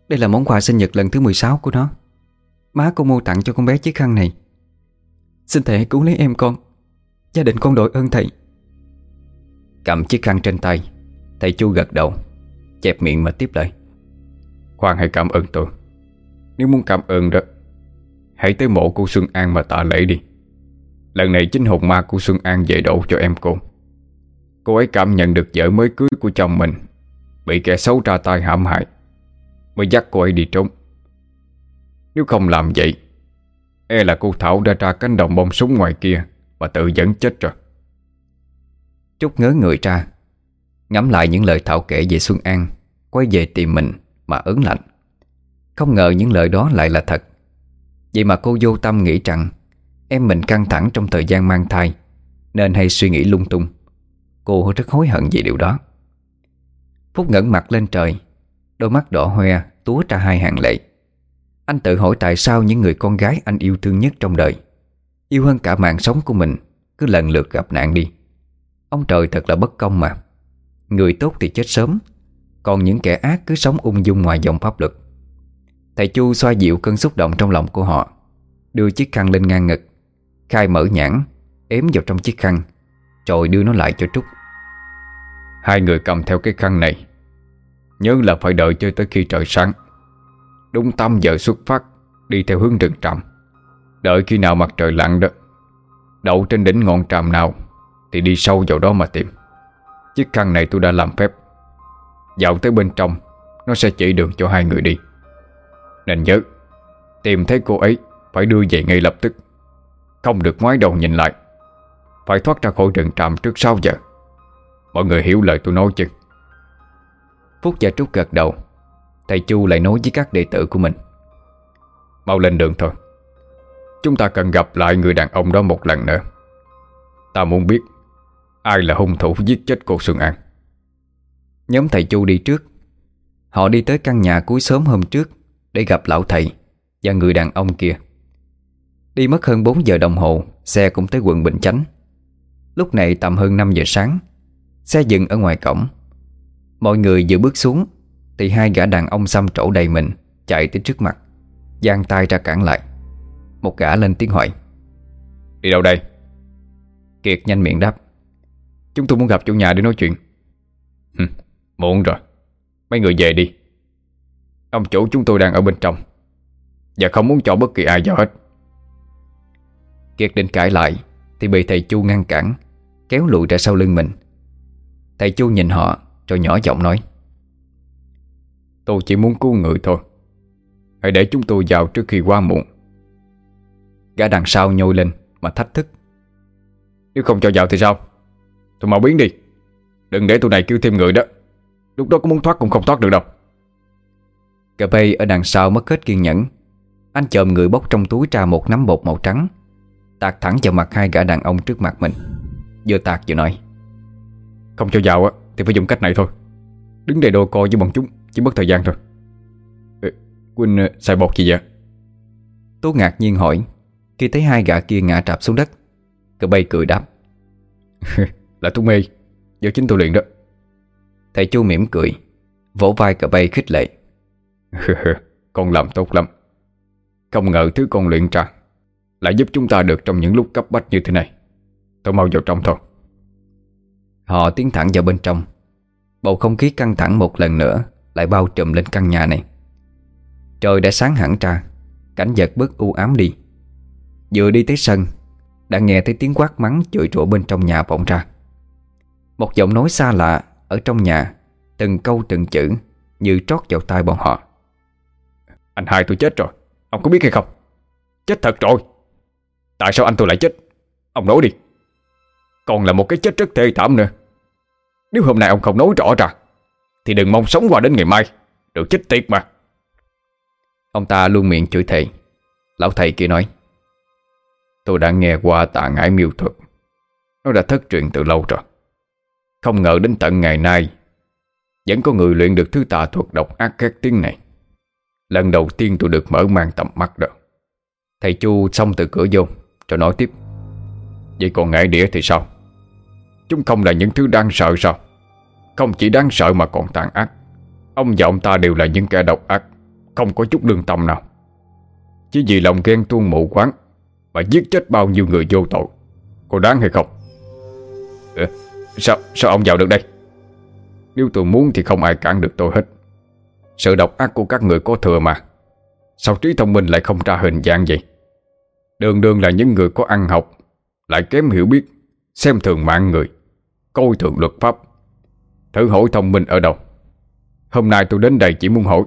Đây là món quà sinh nhật lần thứ 16 của nó. Má cô mua tặng cho con bé chiếc khăn này. Xin thầy hãy cứu lấy em con. Gia đình con đội ơn thầy. Cầm chiếc khăn trên tay Thầy Chu gật đầu Chẹp miệng mà tiếp lời. Khoan hãy cảm ơn tôi. Nếu muốn cảm ơn đó Hãy tới mộ cô Xuân An mà tạ lễ đi. Lần này chính hồn ma của Xuân An về đổ cho em cô. Cô ấy cảm nhận được vợ mới cưới của chồng mình, Bị kẻ xấu ra tay hãm hại, Mới dắt cô ấy đi trốn. Nếu không làm vậy E là cô Thảo đã ra cánh đồng bông súng ngoài kia Và tự dẫn chết rồi. Trúc ngớ người ra, Ngắm lại những lời Thảo kể về Xuân An, Quay về tìm mình mà ớn lạnh. Không ngờ những lời đó lại là thật. Vậy mà cô vô tâm nghĩ rằng Em mình căng thẳng trong thời gian mang thai, Nên hay suy nghĩ lung tung. Cô rất hối hận về điều đó. Phúc ngẩng mặt lên trời, Đôi mắt đỏ hoe túa ra hai hàng lệ. Anh tự hỏi tại sao những người con gái anh yêu thương nhất trong đời, Yêu hơn cả mạng sống của mình, Cứ lần lượt gặp nạn đi. Ông trời thật là bất công mà. Người tốt thì chết sớm, Còn những kẻ ác cứ sống ung dung ngoài dòng pháp luật. Thầy Chu xoa dịu cơn xúc động trong lòng của họ, Đưa chiếc khăn lên ngang ngực, Khai mở nhãn Ếm vào trong chiếc khăn, Rồi đưa nó lại cho Trúc. Hai người cầm theo cái khăn này. Nhớ là phải đợi cho tới khi trời sáng. Đúng tâm giờ xuất phát, Đi theo hướng rừng trầm Đợi khi nào mặt trời lặn đó, Đậu trên đỉnh ngọn tràm nào, Thì đi sâu vào đó mà tìm. Chiếc khăn này tôi đã làm phép. Dạo tới bên trong, Nó sẽ chỉ đường cho hai người đi. Nên nhớ. Tìm thấy cô ấy, Phải đưa về ngay lập tức. Không được ngoái đầu nhìn lại. Phải thoát ra khỏi rừng tràm trước 6 giờ. Mọi người hiểu lời tôi nói chứ? Phúc và Trúc gật đầu. Thầy Chu lại nói với các đệ tử của mình. Mau lên đường thôi. Chúng ta cần gặp lại người đàn ông đó một lần nữa. Ta muốn biết, Ai là hung thủ giết chết cô Xuân An? Nhóm thầy Chu đi trước. Họ đi tới căn nhà cuối sớm hôm trước. Để gặp lão thầy Và người đàn ông kia. Đi mất hơn 4 giờ đồng hồ Xe cũng tới quận Bình Chánh. Lúc này tầm hơn 5 giờ sáng Xe dừng ở ngoài cổng. Mọi người vừa bước xuống Thì hai gã đàn ông xăm trổ đầy mình Chạy tới trước mặt giang tay ra cản lại. Một gã lên tiếng hỏi Đi đâu đây? Kiệt nhanh miệng đáp Chúng tôi muốn gặp chủ nhà để nói chuyện. Hừ, Muộn rồi Mấy người về đi. Ông chủ chúng tôi đang ở bên trong. Và không muốn cho bất kỳ ai vào hết. Kiệt định cãi lại, Thì bị thầy Chu ngăn cản, Kéo lùi ra sau lưng mình. Thầy Chu nhìn họ, Rồi nhỏ giọng nói, Tôi chỉ muốn cứu người thôi. Hãy để chúng tôi vào trước khi quá muộn. Gã đằng sau nhô lên Mà thách thức, Nếu không cho vào thì sao? Tôi mau biến đi. Đừng để tụi này kêu thêm người đó. Lúc đó có muốn thoát cũng không thoát được đâu. Cà bay ở đằng sau mất hết kiên nhẫn. Anh chồm người bốc trong túi ra một nắm bột màu trắng Tạt thẳng vào mặt hai gã đàn ông trước mặt mình Vừa tạt vừa nói. Không cho vào á Thì phải dùng cách này thôi. Đứng đây đồ coi với bọn chúng Chỉ mất thời gian thôi. Quynh ờ, xài bột gì vậy? Tú ngạc nhiên hỏi Khi thấy hai gã kia ngã trạp xuống đất Cà bay cười đáp. Là thuốc mê Do chính tôi luyện đó. Thầy Chu mỉm cười Vỗ vai cà bay khích lệ con làm tốt lắm. Không ngờ thứ con luyện ra Lại giúp chúng ta được trong những lúc cấp bách như thế này. Tôi mau vào trong thôi. Họ tiến thẳng vào bên trong. Bầu không khí căng thẳng một lần nữa Lại bao trùm lên căn nhà này. Trời đã sáng hẳn ra, Cảnh vật bớt u ám đi. Vừa đi tới sân, Đã nghe thấy tiếng quát mắng chửi rủa bên trong nhà vọng ra. Một giọng nói xa lạ Ở trong nhà, Từng câu từng chữ Như trót vào tai bọn họ. Anh hai tôi chết rồi. Ông có biết hay không? Chết thật rồi. Tại sao anh tôi lại chết? Ông nói đi. Còn là một cái chết rất thê thảm nữa. Nếu hôm nay ông không nói rõ ra, Thì đừng mong sống qua đến ngày mai. Được chết tiệt mà. Ông ta luôn miệng chửi thầy Lão thầy kia nói, Tôi đã nghe qua tạ ngải miêu thuật. Nó đã thất truyền từ lâu rồi. Không ngờ đến tận ngày nay, Vẫn có người luyện được thứ tà thuật độc ác khét tiếng này. Lần đầu tiên tôi được mở mang tầm mắt đó Thầy Chu xong từ cửa vô Rồi nói tiếp. Vậy còn ngại đĩa thì sao? Chúng không là những thứ đáng sợ sao? Không chỉ đáng sợ mà còn tàn ác. Ông và ông ta đều là những kẻ độc ác Không có chút lương tâm nào. Chỉ vì lòng ghen tuông mù quáng Mà giết chết bao nhiêu người vô tội. Có đáng hay không? Ừ, Sao sao ông vào được đây? Nếu tôi muốn thì không ai cản được tôi hết. Sự độc ác của các người có thừa mà. Sao trí thông minh lại không ra hình dạng vậy? Đường đường là những người có ăn học, Lại kém hiểu biết, Xem thường mạng người, Coi thường luật pháp. Thử hỏi thông minh ở đâu? Hôm nay tôi đến đây chỉ muốn hỏi,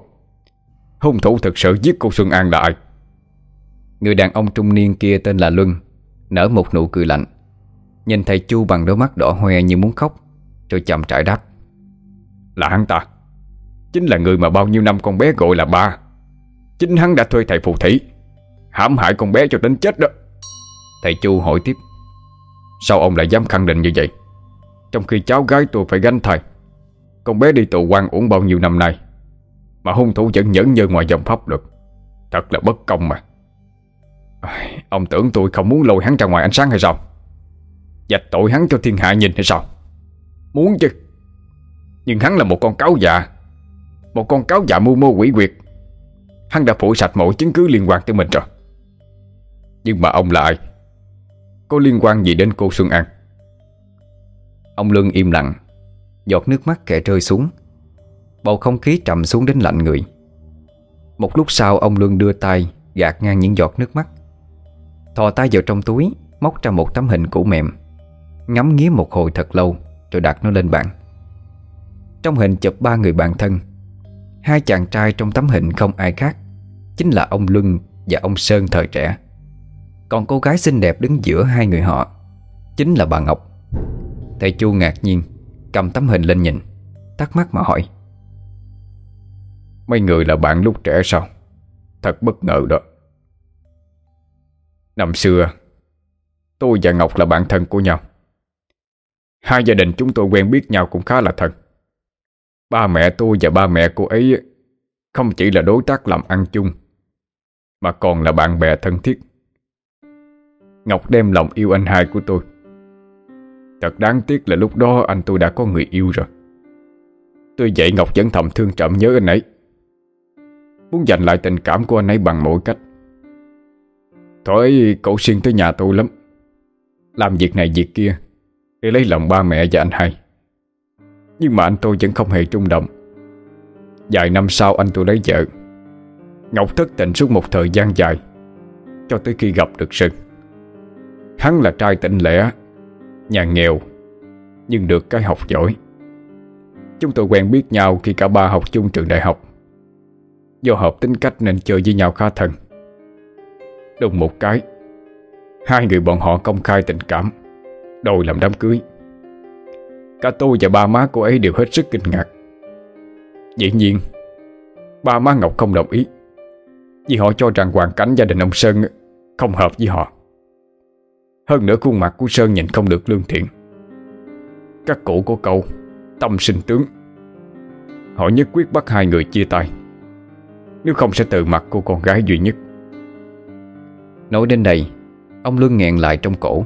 Hung thủ thực sự giết cô Xuân An là ai? Người đàn ông trung niên kia tên là Luân, Nở một nụ cười lạnh. Nhìn thầy Chu bằng đôi mắt đỏ hoe như muốn khóc, Rồi chậm trải đáp. Là hắn ta. Chính là người mà bao nhiêu năm con bé gọi là ba. Chính hắn đã thuê thầy phù thủy, hãm hại con bé cho đến chết đó. Thầy Chu hỏi tiếp, Sao ông lại dám khẳng định như vậy? Trong khi cháu gái tôi phải gánh thầy Con bé đi tù quan uổng bao nhiêu năm nay, Mà hung thủ vẫn nhẫn như ngoài dòng pháp luật. Thật là bất công mà. Ông tưởng tôi không muốn lôi hắn ra ngoài ánh sáng hay sao? Dạch tội hắn cho thiên hạ nhìn hay sao? Muốn chứ. Nhưng hắn là một con cáo già một con cáo già mưu mô quỷ quyệt. Hắn đã phủ sạch mọi chứng cứ liên quan tới mình rồi. Nhưng mà ông là ai? Có liên quan gì đến cô Xuân An? Ông Lương im lặng, Giọt nước mắt kẻ rơi xuống. Bầu không khí trầm xuống đến lạnh người. Một lúc sau, ông Lương đưa tay Gạt ngang những giọt nước mắt. Thò tay vào trong túi, Móc ra một tấm hình cũ mềm. Ngắm nghía một hồi thật lâu, Rồi đặt nó lên bàn. Trong hình chụp ba người bạn thân Hai chàng trai trong tấm hình không ai khác Chính là ông Luân và ông Sơn thời trẻ. Còn cô gái xinh đẹp đứng giữa hai người họ Chính là bà Ngọc. Thầy Chu ngạc nhiên, Cầm tấm hình lên nhìn, Thắc mắc mà hỏi. Mấy người là bạn lúc trẻ sao? Thật bất ngờ đó. Năm xưa, Tôi và Ngọc là bạn thân của nhau. Hai gia đình chúng tôi quen biết nhau cũng khá là thân. Ba mẹ tôi và ba mẹ cô ấy Không chỉ là đối tác làm ăn chung, Mà còn là bạn bè thân thiết. Ngọc đem lòng yêu anh hai của tôi. Thật đáng tiếc là lúc đó anh tôi đã có người yêu rồi. Tôi vậy Ngọc vẫn thầm thương trọng nhớ anh ấy. Muốn giành lại tình cảm của anh ấy bằng mọi cách. Thôi, cậu xuyên tới nhà tôi lắm. Làm việc này việc kia, Để lấy lòng ba mẹ và anh hai. Nhưng mà anh tôi vẫn không hề trung động. Vài năm sau anh tôi lấy vợ. Ngọc thất tình suốt một thời gian dài, Cho tới khi gặp được Sơn. Hắn là trai tỉnh lẻ Nhà nghèo, Nhưng được cái học giỏi. Chúng tôi quen biết nhau khi cả ba học chung trường đại học. Do hợp tính cách nên chơi với nhau khá thân. Đùng một cái, Hai người bọn họ công khai tình cảm, Đòi làm đám cưới. Cả tôi và ba má cô ấy đều hết sức kinh ngạc. Dĩ nhiên, Ba má Ngọc không đồng ý, Vì họ cho rằng hoàn cảnh gia đình ông Sơn Không hợp với họ. Hơn nữa khuôn mặt của Sơn nhìn không được lương thiện. Các cụ của cậu, Tâm sinh tướng. Họ nhất quyết bắt hai người chia tay, Nếu không sẽ tự mặt cô con gái duy nhất. Nói đến đây, Ông Luân nghẹn lại trong cổ.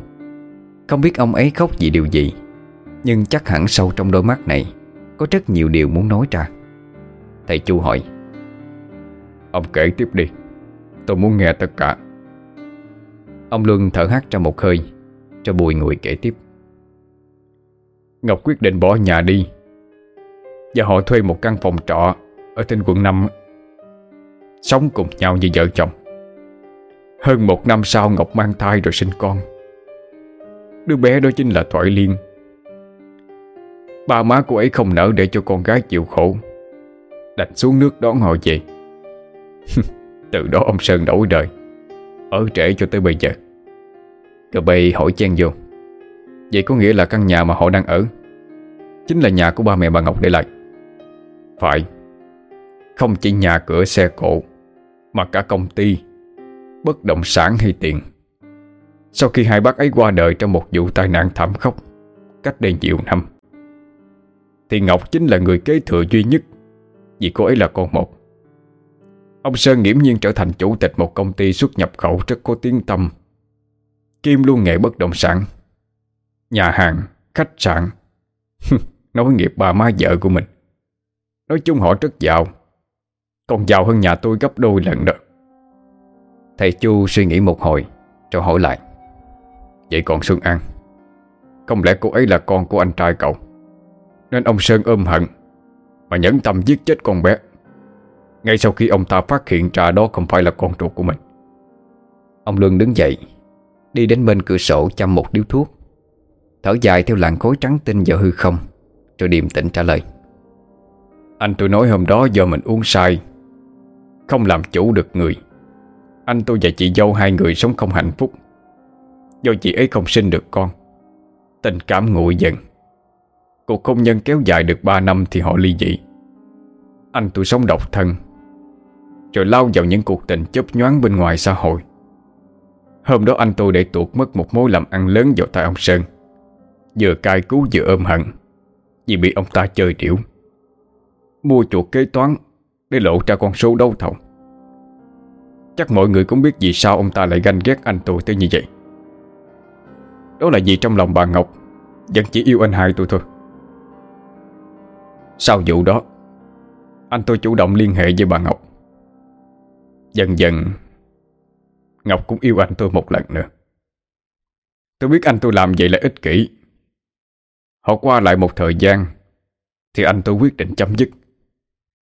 Không biết ông ấy khóc vì điều gì. Nhưng chắc hẳn sâu trong đôi mắt này Có rất nhiều điều muốn nói ra. Thầy Chu hỏi, Ông kể tiếp đi, Tôi muốn nghe tất cả. Ông Luân thở hắt ra một hơi, Cho bùi ngùi kể tiếp. Ngọc quyết định bỏ nhà đi, Và họ thuê một căn phòng trọ Ở trên quận 5 Sống cùng nhau như vợ chồng. Hơn một năm sau Ngọc mang thai rồi sinh con. Đứa bé đó chính là Thoại Liên. Ba má cô ấy không nỡ để cho con gái chịu khổ. Đành xuống nước đón họ về. Từ đó ông Sơn đổi đời, Ở trễ cho tới bây giờ. Cờ bay hỏi chen vô. Vậy có nghĩa là căn nhà mà họ đang ở Chính là nhà của ba mẹ bà Ngọc để lại? Phải. Không chỉ nhà cửa xe cộ, Mà cả công ty, Bất động sản hay tiền. Sau khi hai bác ấy qua đời Trong một vụ tai nạn thảm khốc Cách đây nhiều năm thì Ngọc chính là người kế thừa duy nhất Vì cô ấy là con một. Ông Sơn nghiễm nhiên trở thành chủ tịch Một công ty xuất nhập khẩu rất có tiếng tâm Kim luôn nghề bất động sản Nhà hàng, khách sạn. Nói nghiệp bà má vợ của mình. Nói chung họ rất giàu. Còn giàu hơn nhà tôi gấp đôi lần đó. Thầy Chu suy nghĩ một hồi Rồi hỏi lại. Vậy còn Xuân An Không lẽ cô ấy là con của anh trai cậu? Nên ông Sơn ôm hận, Mà nhẫn tâm giết chết con bé. Ngay sau khi ông ta phát hiện ra đó không phải là con ruột của mình, Ông Luân đứng dậy, Đi đến bên cửa sổ chăm một điếu thuốc. Thở dài theo làn khối trắng tinh vào hư không, Rồi điềm tĩnh trả lời. Anh tôi nói hôm đó do mình uống sai, Không làm chủ được người. Anh tôi và chị dâu hai người sống không hạnh phúc. Do chị ấy không sinh được con, Tình cảm nguội dần. Cuộc hôn nhân kéo dài được 3 năm thì họ ly dị. Anh tôi sống độc thân, Rồi lao vào những cuộc tình chớp nhoáng bên ngoài xã hội. Hôm đó anh tôi để tuột mất một mối làm ăn lớn vào tay ông Sơn. Vừa cai cứu vừa ôm hận, Vì bị ông ta chơi điểu. Mua chuột kế toán Để lộ ra con số đấu thầu. Chắc mọi người cũng biết vì sao ông ta lại ganh ghét anh tôi tới như vậy. Đó là vì trong lòng bà Ngọc, Vẫn chỉ yêu anh hai tôi thôi. Sau vụ đó, Anh tôi chủ động liên hệ với bà Ngọc. Dần dần, Ngọc cũng yêu anh tôi một lần nữa. Tôi biết anh tôi làm vậy là ích kỷ. Họ qua lại một thời gian, Thì anh tôi quyết định chấm dứt.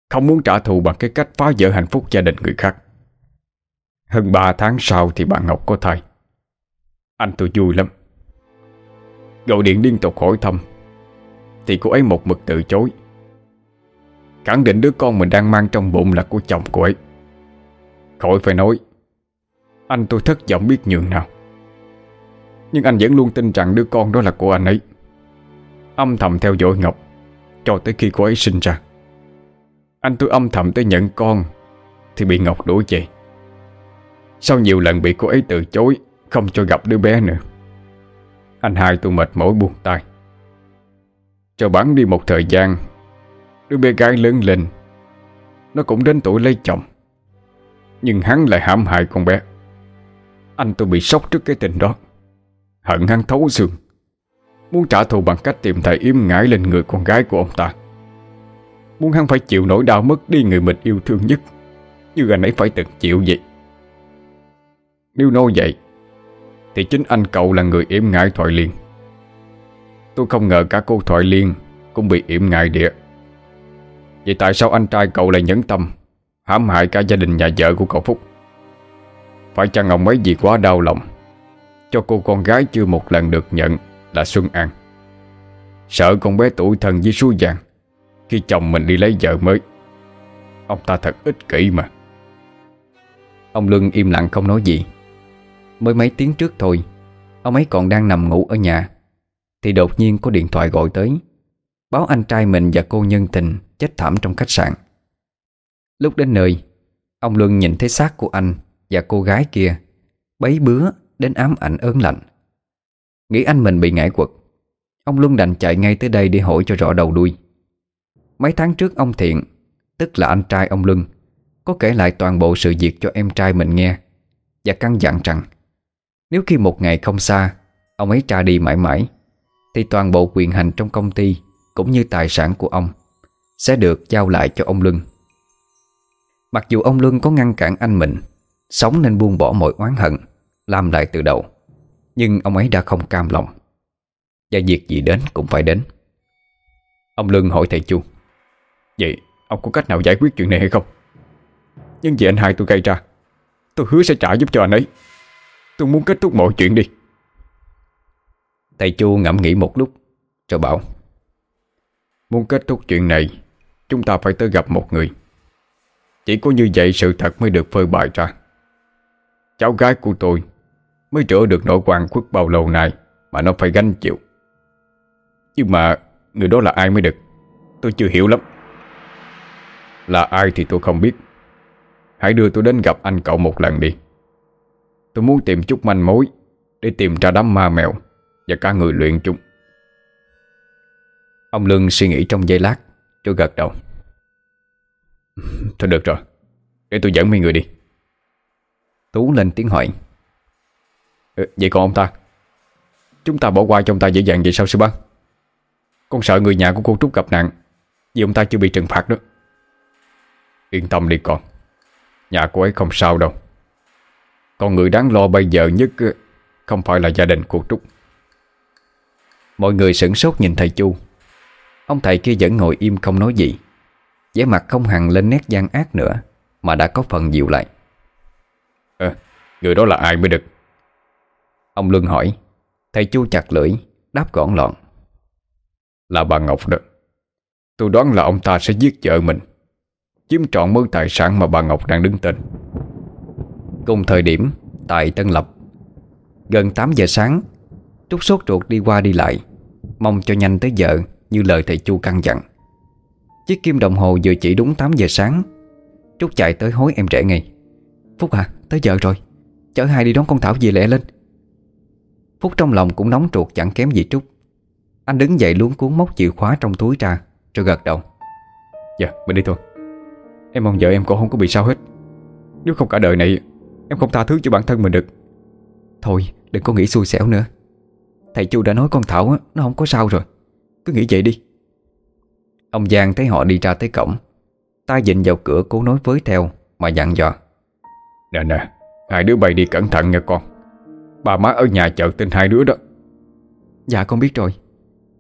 Không muốn trả thù bằng cái cách phá vỡ hạnh phúc gia đình người khác. Hơn 3 tháng sau thì bà Ngọc có thai. Anh tôi vui lắm. Gọi điện liên tục hỏi thăm, Thì cô ấy một mực từ chối. Khẳng định đứa con mình đang mang trong bụng là của chồng cô ấy. Khỏi phải nói, Anh tôi thất vọng biết nhường nào. Nhưng anh vẫn luôn tin rằng đứa con đó là của anh ấy. Âm thầm theo dõi Ngọc Cho tới khi cô ấy sinh ra. Anh tôi âm thầm tới nhận con Thì bị Ngọc đuổi về. Sau nhiều lần bị cô ấy từ chối, Không cho gặp đứa bé nữa, Anh hai tôi mệt mỏi buông tay. Cho bắn đi một thời gian Đứa bé gái lớn lên, Nó cũng đến tuổi lấy chồng. Nhưng hắn lại hãm hại con bé. Anh tôi bị sốc trước cái tình đó. Hận hắn thấu xương. Muốn trả thù bằng cách tìm thầy yếm ngải lên người con gái của ông ta. Muốn hắn phải chịu nỗi đau mất đi người mình yêu thương nhất. Như anh ấy phải từng chịu vậy. Nếu nói vậy, Thì chính anh cậu là người yểm ngại Thoại Liên. Tôi không ngờ cả cô Thoại Liên Cũng bị yểm ngại địa. Vậy tại sao anh trai cậu lại nhẫn tâm, hãm hại cả gia đình nhà vợ của cậu Phúc? Phải chăng ông ấy vì quá đau lòng, Cho cô con gái chưa một lần được nhận là Xuân An? Sợ con bé tuổi thân với suối vàng, Khi chồng mình đi lấy vợ mới. Ông ta thật ích kỷ mà. Ông Luân im lặng không nói gì. Mới mấy tiếng trước thôi, Ông ấy còn đang nằm ngủ ở nhà, Thì đột nhiên có điện thoại gọi tới. Báo anh trai mình và cô nhân tình Chết thảm trong khách sạn. Lúc đến nơi, Ông Luân nhìn thấy xác của anh Và cô gái kia, Bấy bứa đến ám ảnh ớn lạnh. Nghĩ anh mình bị ngại quật, Ông Luân đành chạy ngay tới đây để hỏi cho rõ đầu đuôi. Mấy tháng trước ông Thiện, Tức là anh trai ông Luân, Có kể lại toàn bộ sự việc cho em trai mình nghe Và căn dặn rằng, Nếu khi một ngày không xa, Ông ấy tra đi mãi mãi, Thì toàn bộ quyền hành trong công ty cũng như tài sản của ông, Sẽ được giao lại cho ông Luân. Mặc dù ông Luân có ngăn cản anh mình, Sống nên buông bỏ mọi oán hận, Làm lại từ đầu, nhưng ông ấy đã không cam lòng. Và việc gì đến cũng phải đến. Ông Luân hỏi thầy Chu, Vậy ông có cách nào giải quyết chuyện này hay không? Nhưng vì anh hai tôi gây ra, Tôi hứa sẽ trả giúp cho anh ấy. Tôi muốn kết thúc mọi chuyện đi. Thầy Chu ngẫm nghĩ một lúc, Rồi bảo Muốn kết thúc chuyện này, Chúng ta phải tới gặp một người. Chỉ có như vậy sự thật mới được phơi bày ra. Cháu gái của tôi Mới trở được nỗi quan khuất bao lâu nay Mà nó phải gánh chịu. Nhưng mà người đó là ai mới được? Tôi chưa hiểu lắm. Là ai thì tôi không biết. Hãy đưa tôi đến gặp anh cậu một lần đi. Tôi muốn tìm chút manh mối Để tìm ra đám ma mèo Và cả người luyện chúng. Ông Lương suy nghĩ trong giây lát. Rồi gật đầu. Thôi được rồi. Để tôi dẫn mấy người đi. Tú lên tiếng hỏi. Ừ, Vậy còn ông ta? Chúng ta bỏ qua cho ông ta dễ dàng vậy sao sư bác? Con sợ người nhà của cô Trúc gặp nạn Vì ông ta chưa bị trừng phạt đó. Yên tâm đi con. Nhà cô ấy không sao đâu. Còn người đáng lo bây giờ nhất ờ, Không phải là gia đình của Trúc. Mọi người sửng sốt nhìn thầy Chu. Ông thầy kia vẫn ngồi im không nói gì. Vẻ mặt không hằn lên nét gian ác nữa Mà đã có phần dịu lại. À, Người đó là ai mới được? Ông Luân hỏi. Thầy Chu chặt lưỡi Đáp gọn lọn. Là bà Ngọc đó. Tôi đoán là ông ta sẽ giết vợ mình. Chiếm trọn mớ tài sản mà bà Ngọc đang đứng tên. Cùng thời điểm Tại Tân Lập Gần 8 giờ sáng Trúc sốt ruột đi qua đi lại Mong cho nhanh tới giờ Như lời thầy Chu căn dặn. Chiếc kim đồng hồ vừa chỉ đúng 8 giờ sáng. Trúc chạy tới hối em trẻ ngay. Phúc à tới giờ rồi. Chở hai đi đón con Thảo về lẹ lên. Phúc trong lòng cũng nóng ruột chẳng kém gì Trúc. Anh đứng dậy luống cuốn móc chìa khóa trong túi ra Rồi gật đầu. Dạ mình đi thôi. Em mong vợ em cũng không có bị sao hết. Nếu không cả đời này Em không tha thứ cho bản thân mình được. Thôi đừng có nghĩ xui xẻo nữa. Thầy Chu đã nói con Thảo nó không có sao rồi Cứ nghĩ vậy đi. Ông Giang thấy họ đi ra tới cổng. Tay dịnh vào cửa cố nói với theo Mà dặn dò. Nè nè Hai đứa bay đi cẩn thận nha con. Bà má ở nhà chờ tin hai đứa đó. Dạ con biết rồi.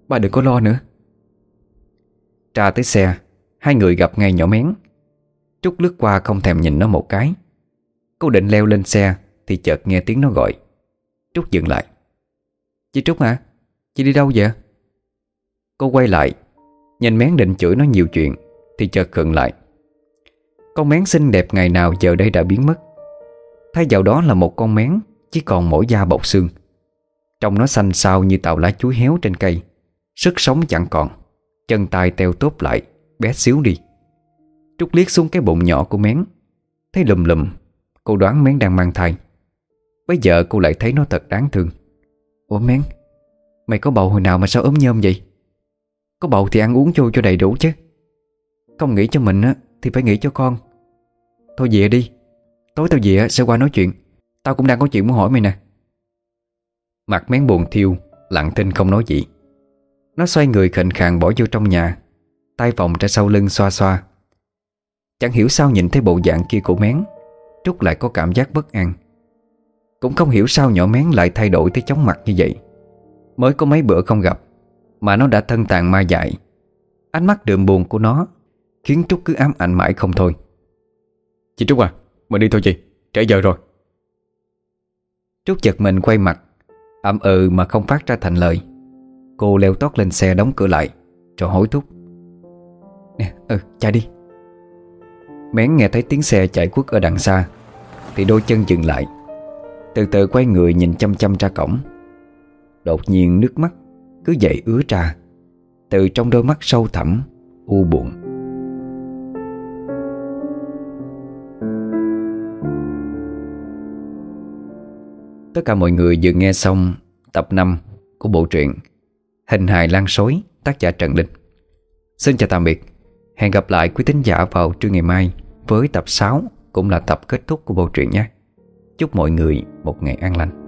Bà đừng có lo nữa. Ra tới xe Hai người gặp ngay nhỏ mén. Trúc lướt qua không thèm nhìn nó một cái. Cô định leo lên xe Thì chợt nghe tiếng nó gọi. Trúc dừng lại. Chị Trúc hả? Chị đi đâu vậy? Cô quay lại, Nhìn mén định chửi nó nhiều chuyện, Thì chợt khựng lại. Con mén xinh đẹp ngày nào giờ đây đã biến mất. Thay vào đó là một con mén Chỉ còn mỗi da bọc xương. Trông nó xanh xao như tàu lá chuối héo trên cây, Sức sống chẳng còn. Chân tay teo tốt lại, Bé xíu đi. Trúc liếc xuống cái bụng nhỏ của mén, Thấy lùm lùm, Cô đoán mén đang mang thai. Bây giờ cô lại thấy nó thật đáng thương. Ủa mén, Mày có bầu hồi nào mà sao ốm nhôm vậy? Có bầu thì ăn uống cho cho đầy đủ chứ. Không nghĩ cho mình á, Thì phải nghĩ cho con. Thôi về đi, Tối tao về sẽ qua nói chuyện. Tao cũng đang có chuyện muốn hỏi mày nè. Mặt mén buồn thiêu, Lặng thinh không nói gì. Nó xoay người khệnh khàng bỏ vô trong nhà, tay vòng ra sau lưng xoa xoa. Chẳng hiểu sao nhìn thấy bộ dạng kia của mén Trúc lại có cảm giác bất an. Cũng không hiểu sao nhỏ mén lại thay đổi tới chóng mặt như vậy. Mới có mấy bữa không gặp mà nó đã thân tàn ma dại. Ánh mắt đượm buồn của nó Khiến Trúc cứ ám ảnh mãi không thôi. Chị Trúc à Mình đi thôi chị Trễ giờ rồi. Trúc giật mình quay mặt ậm ừ mà không phát ra thành lời. Cô leo tót lên xe đóng cửa lại Rồi hối thúc. Nè ừ chạy đi. Mén nghe thấy tiếng xe chạy quất ở đằng xa Thì đôi chân dừng lại. Từ từ quay người nhìn chăm chăm ra cổng. Đột nhiên nước mắt cứ dậy ứa ra Từ trong đôi mắt sâu thẳm, U buồn Tất cả mọi người vừa nghe xong tập 5 của bộ truyện Hình hài lan sói tác giả Trần Linh Xin chào tạm biệt Hẹn gặp lại quý thính giả vào trưa ngày mai với tập 6 cũng là tập kết thúc của bộ truyện nhé. Chúc mọi người một ngày an lành.